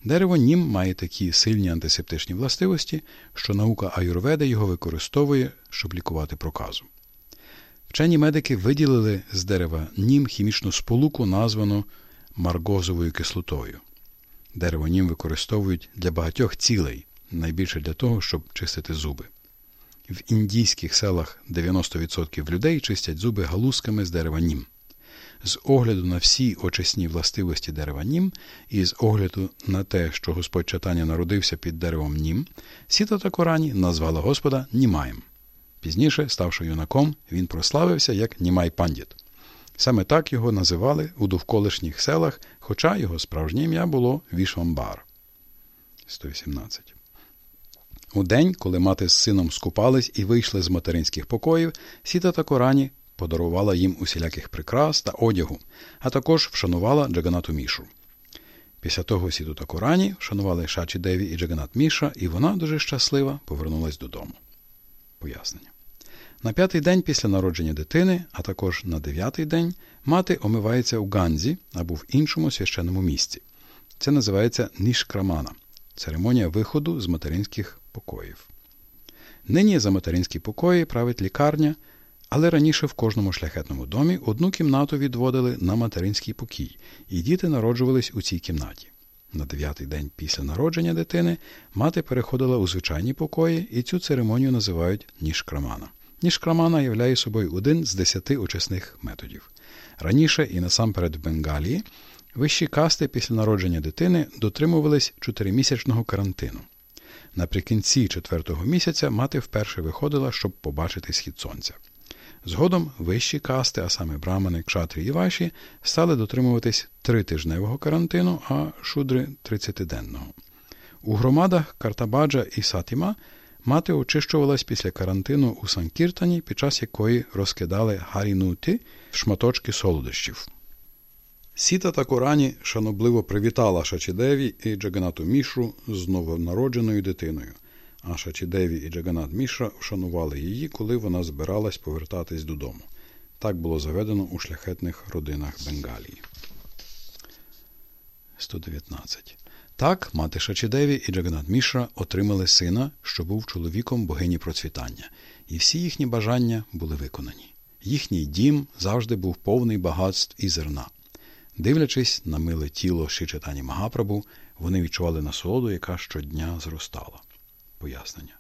Дерево нім має такі сильні антисептичні властивості, що наука аюрведи його використовує, щоб лікувати проказу. Вчені медики виділили з дерева нім хімічну сполуку, названу маргозовою кислотою. Дерево нім використовують для багатьох цілей, найбільше для того, щоб чистити зуби. В індійських селах 90% людей чистять зуби галузками з дерева нім. З огляду на всі очисні властивості дерева нім, і з огляду на те, що Господь читання народився під деревом нім, Сіта та Корані назвала Господа Німаєм. Пізніше, ставши юнаком, він прославився як Німай Пандіт. Саме так його називали у довколишніх селах, хоча його справжнє ім'я було Вішвамбар. 118. У день, коли мати з сином скупались і вийшли з материнських покоїв, Сіта та Корані подарувала їм усіляких прикрас та одягу, а також вшанувала Джаганату Мішу. Після того Сіту та Корані вшанували Шачі Деві і Джаганат Міша, і вона дуже щаслива повернулась додому. Пояснення. На п'ятий день після народження дитини, а також на дев'ятий день, мати омивається у Ганзі або в іншому священному місці. Це називається нішкрамана церемонія виходу з материнських покоїв. Нині за материнські покої править лікарня, але раніше в кожному шляхетному домі одну кімнату відводили на материнський покій, і діти народжувались у цій кімнаті. На дев'ятий день після народження дитини мати переходила у звичайні покої, і цю церемонію називають нішкрамана. Нішкрамана являє собою один з десяти очисних методів. Раніше і насамперед в Бенгалії вищі касти після народження дитини дотримувались чотиримісячного карантину. Наприкінці четвертого місяця мати вперше виходила, щоб побачити схід сонця. Згодом вищі касти, а саме брамани, кшатрі і ваші, стали дотримуватись тритижневого карантину, а шудри тридцятиденного. У громадах Картабаджа і Сатіма мати очищувалась після карантину у Санкіртані, під час якої розкидали гарінути шматочки солодощів. Сіта та Корані шанобливо привітала Шачідеві і Джаганату Мішу з новонародженою дитиною, а Шачідеві і Джаганат Міша вшанували її, коли вона збиралась повертатись додому. Так було заведено у шляхетних родинах Бенгалії. 119. Так, мати Шачідеві і Джаганат Міша отримали сина, що був чоловіком богині процвітання, і всі їхні бажання були виконані. Їхній дім завжди був повний багатств і зерна. Дивлячись на миле тіло Шичатані Магапрабу, вони відчували насолоду, яка щодня зростала. Пояснення.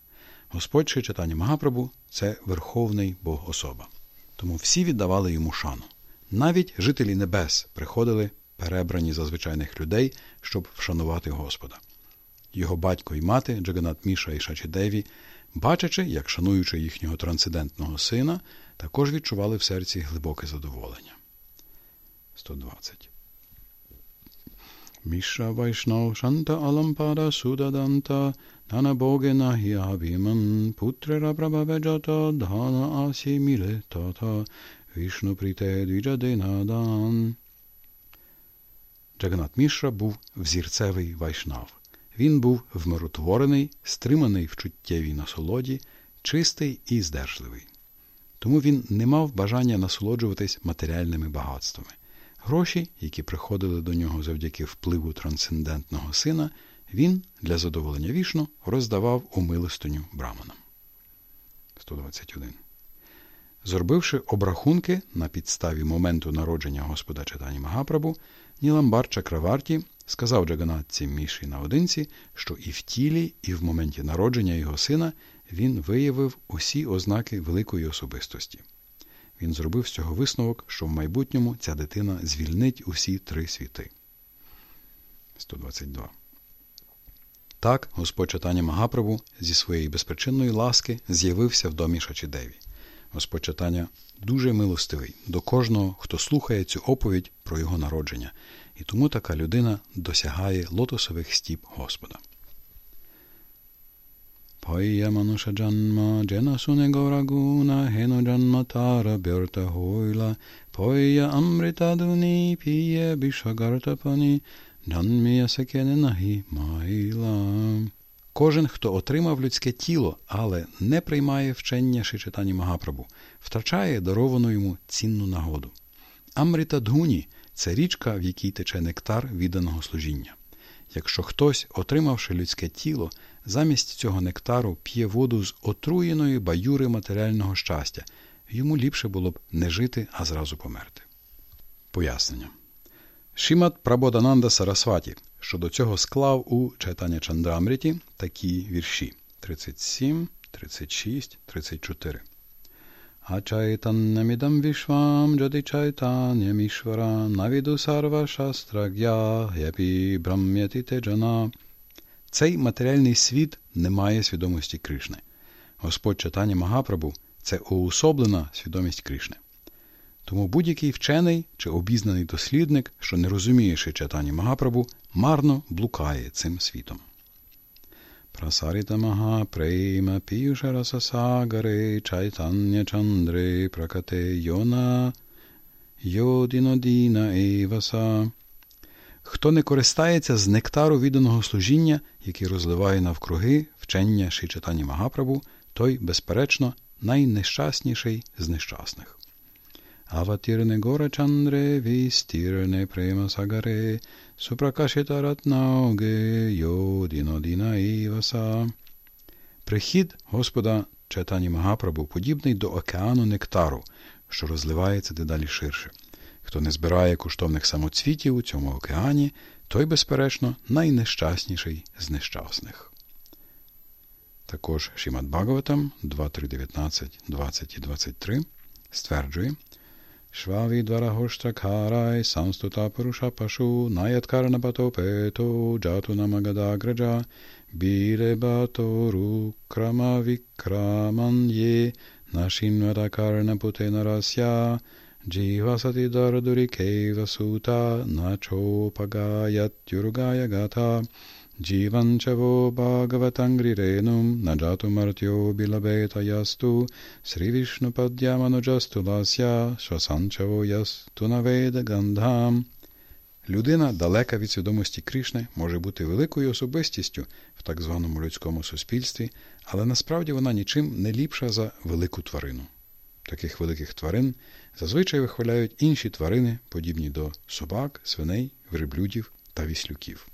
Господь Шичатані Магапрабу це верховний Бог особа. Тому всі віддавали йому шану. Навіть жителі небес приходили перебрані за звичайних людей, щоб вшанувати Господа. Його батько і мати, Джаганат Міша і Шачідеві, бачачи, як шануючи їхнього трансцендентного сина, також відчували в серці глибоке задоволення. 120. Міша Вайшнав Шанта Алампада Судаданта Дана Богена Хіабіман Путрера Прабhavеджата Дана Асі Міле Тата Вішну Пріте Двіджаденадан Джаганат Мішра був взірцевий вайшнав. Він був вмиротворений, стриманий в чуттєвій насолоді, чистий і здержливий. Тому він не мав бажання насолоджуватись матеріальними багатствами. Гроші, які приходили до нього завдяки впливу трансцендентного сина, він для задоволення вішну роздавав у браманам. 121. Зробивши обрахунки на підставі моменту народження Господа Читані Магапрабу, Ніламбар Чакраварті сказав Джаганатці Міші наодинці, що і в тілі, і в моменті народження його сина він виявив усі ознаки великої особистості. Він зробив з цього висновок, що в майбутньому ця дитина звільнить усі три світи. 122. Так, Господь читання Магапрабу зі своєї безпричинної ласки з'явився в домі Шачідеві. Господь читання дуже милостивий до кожного, хто слухає цю оповідь про його народження, і тому така людина досягає лотосових стіп Господа. Пая мануша джанма, джена суне горагуна, гено джанма тара бьорта хойла, пая амрита дуни, піє бішагарта пані, Кожен, хто отримав людське тіло, але не приймає вчення Шичитані Магапрабу, втрачає даровану йому цінну нагоду. Амріта Дгуні це річка, в якій тече нектар відданого служіння. Якщо хтось, отримавши людське тіло, замість цього нектару п'є воду з отруєної баюри матеріального щастя, йому ліпше було б не жити, а зразу померти. Пояснення. Шимат Прабодананда Сарасваті щодо цього склав у читання Чандамріті такі вірші 37, 36, 34. Ачайтаннамідам вішвам джади чайтанямішвара навіду сарва шастраг'я япі брам'яті теджана. Цей матеріальний світ не має свідомості Кришни. Господь читання Магапрабу це уособлена свідомість Кришни. Тому будь-який вчений чи обізнаний дослідник, що не розуміє читання Магапрабу, марно блукає цим світом. Прасарита Маха Прейма Піюшараса Сагаре Чайтання Чандре Пракате Йона Йодінодіна Еваса. Хто не користається з нектару відданого служіння, який розливає навкруги вчення Шичатані Магапрабу, той, безперечно, найнещасніший з нещасних. Гора Чандре Вістірне Према Сагаре Супракашита Ратнауге Йодінодіна Іваса. Прихід Господа Чайтані Магапрабу подібний до океану нектару, що розливається дедалі ширше. Хто не збирає коштовних самоцвітів у цьому океані, той, безперечно, найнещасніший з нещасних. Також Шімат Бхагаватам 2.3.19, 20 і 23 стверджує Швавідварагоштакарай самстута Пуруша Пашу Наяткарнапатопето Джату Намагадаграджа Біребатору Крамавікраман Є Нашінвадакарнапутенарася Дживасати Дардурикейва Сута Начопагаятюругая Гата Bhagavatangrirenum Najatumартyo Bilabeta Yastu Sri Vishnu Padyamanуджасту Ласya Швасанчаво Ясту Наведа Гандхам Людина, далека від свідомості Кришни, може бути великою особистістю в так званому людському суспільстві, але насправді вона нічим не ліпша за велику тварину. Таких великих тварин зазвичай вихваляють інші тварини, подібні до собак, свиней, верблюдів та віслюків.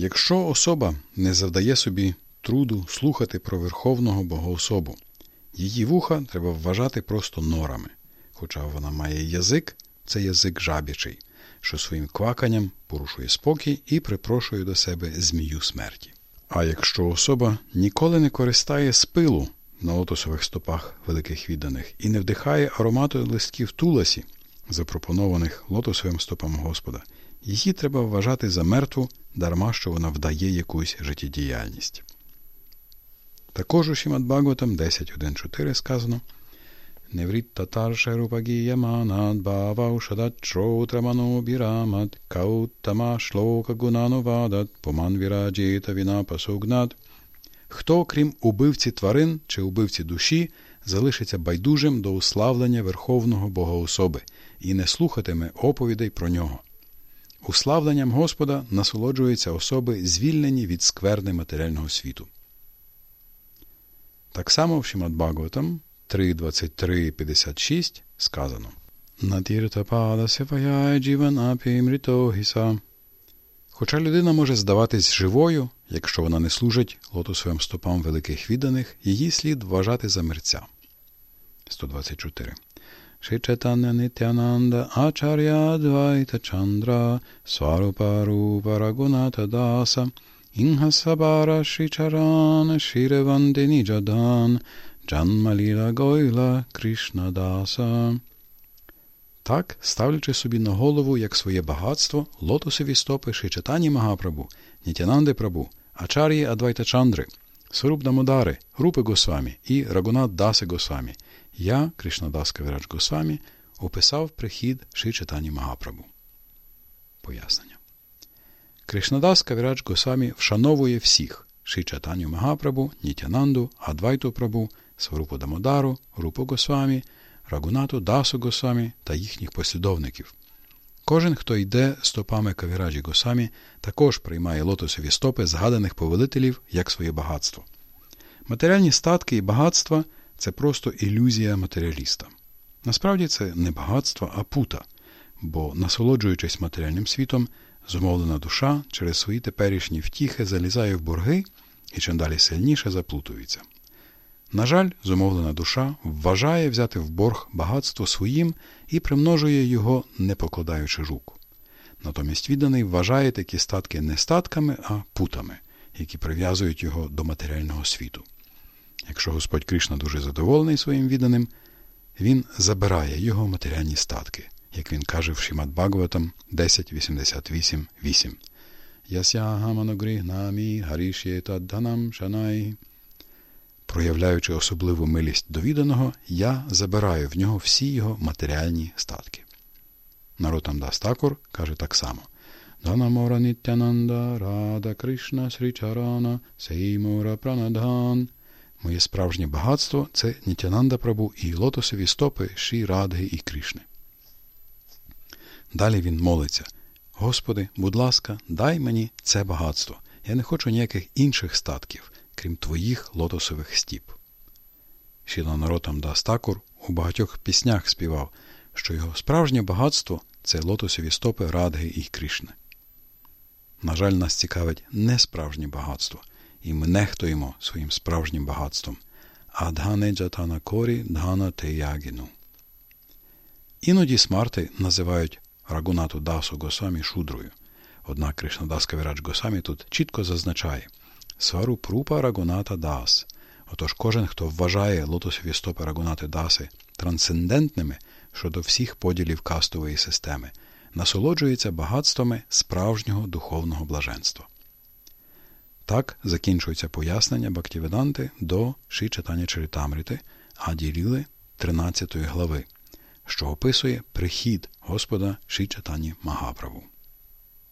Якщо особа не завдає собі труду слухати про Верховного Богоособу, її вуха треба вважати просто норами, хоча вона має язик, це язик жабячий, що своїм кваканням порушує спокій і припрошує до себе змію смерті. А якщо особа ніколи не користає спилу на лотосових стопах великих відданих і не вдихає аромату листків туласі, запропонованих лотосовим стопам Господа, її треба вважати за мертву, дарма що вона вдає якусь життєдіяльність. Також у Шімат Бхагаватам 10.1.4 сказано Неврит татар шерупагіяманат баваушадат шроутрамано бірамат каутама шлока гунанувадат поман віраджіта віна пасугнат Хто, крім убивці тварин чи убивці душі, залишиться байдужим до уславлення Верховного Богоособи і не слухатиме оповідей про нього. Уславленням Господа насолоджуються особи, звільнені від скверни матеріального світу. Так само в Шимат Бхагаватам 3.23.56 сказано Хоча людина може здаватись живою, якщо вона не служить лотосовим стопам великих відданих, її слід вважати за мерця. 124 Шри Nityananda Acharya Advaita Chandra Swarupa Rupa Raghunatha Dasa Inhasabara Shri Charana Shirevandini Jadan Janmalila Goila Krishna Dasa. Так, ставлячи собі на голову як своє багатство, лотосові стопи Шичатані Магапрабу, Нітянанди Прабу, Ачарії Адвайта Чандри, Сваруб Дамодари, Рупи Госвамі і Рагунат Даси Госвамі, я, Кришнадас Кавірач Госвамі, описав прихід Шичатані Магапрабу. Пояснення. Кришнадас Кавірач Госвамі вшановує всіх Шичатаню Магапрабу, Нітянанду, Адвайту Прабу, Сварупу Дамодару, Рупу Госвамі, Рагунату, Дасу Госвамі та їхніх послідовників. Кожен, хто йде стопами Кавіраджі Госамі, також приймає лотосові стопи згаданих повелителів як своє багатство. Матеріальні статки і багатства це просто ілюзія матеріаліста. Насправді це не багатство, а пута, бо, насолоджуючись матеріальним світом, зумовлена душа через свої теперішні втіхи залізає в борги і чим далі сильніше заплутується. На жаль, зумовлена душа вважає взяти в борг багатство своїм і примножує його, не покладаючи рук. Натомість відданий вважає такі статки не статками, а путами, які прив'язують його до матеріального світу. Якщо Господь Кришна дуже задоволений своїм відданим, він забирає його матеріальні статки, як він каже в Шімат Бхагаватам 10.88.8. Ясягаманогрігнамі гарішєтадданам шанай проявляючи особливу милість до відданого, я забираю в нього всі його матеріальні статки. Наротам Дастакур каже так само. Данамора Нітянанда Рада Кришна Срічарана Сеймура Пранадхан. Моє справжнє багатство це Нітянанда Прабу і лотосові стопи Ші Радги і Кришни. Далі він молиться. Господи, будь ласка, дай мені це багатство. Я не хочу ніяких інших статків крім твоїх лотосових стіп. Шіла Наротам Дастакур у багатьох піснях співав, що його справжнє багатство це лотосові стопи Радги і Кришни. На жаль, нас цікавить не справжнє багатство, і ми нехтуємо своїм справжнім багатством. Адгане Джатана Корі Дгана Теягіну. Іноді смарти називають Рагунату Дасу Госамі Шудрою. Однак Кришнадас Кавірач Госамі тут чітко зазначає, Свару Рупа Рагуната Дас. Отож кожен, хто вважає лотосові стопи Рагунати Даси трансцендентними щодо всіх поділів кастової системи, насолоджується багатствами справжнього духовного блаженства. Так закінчується пояснення Бактіведанти до Ші читання Чаритамрити, Аділіли 13 глави, що описує прихід Господа Ші читані Магаправу.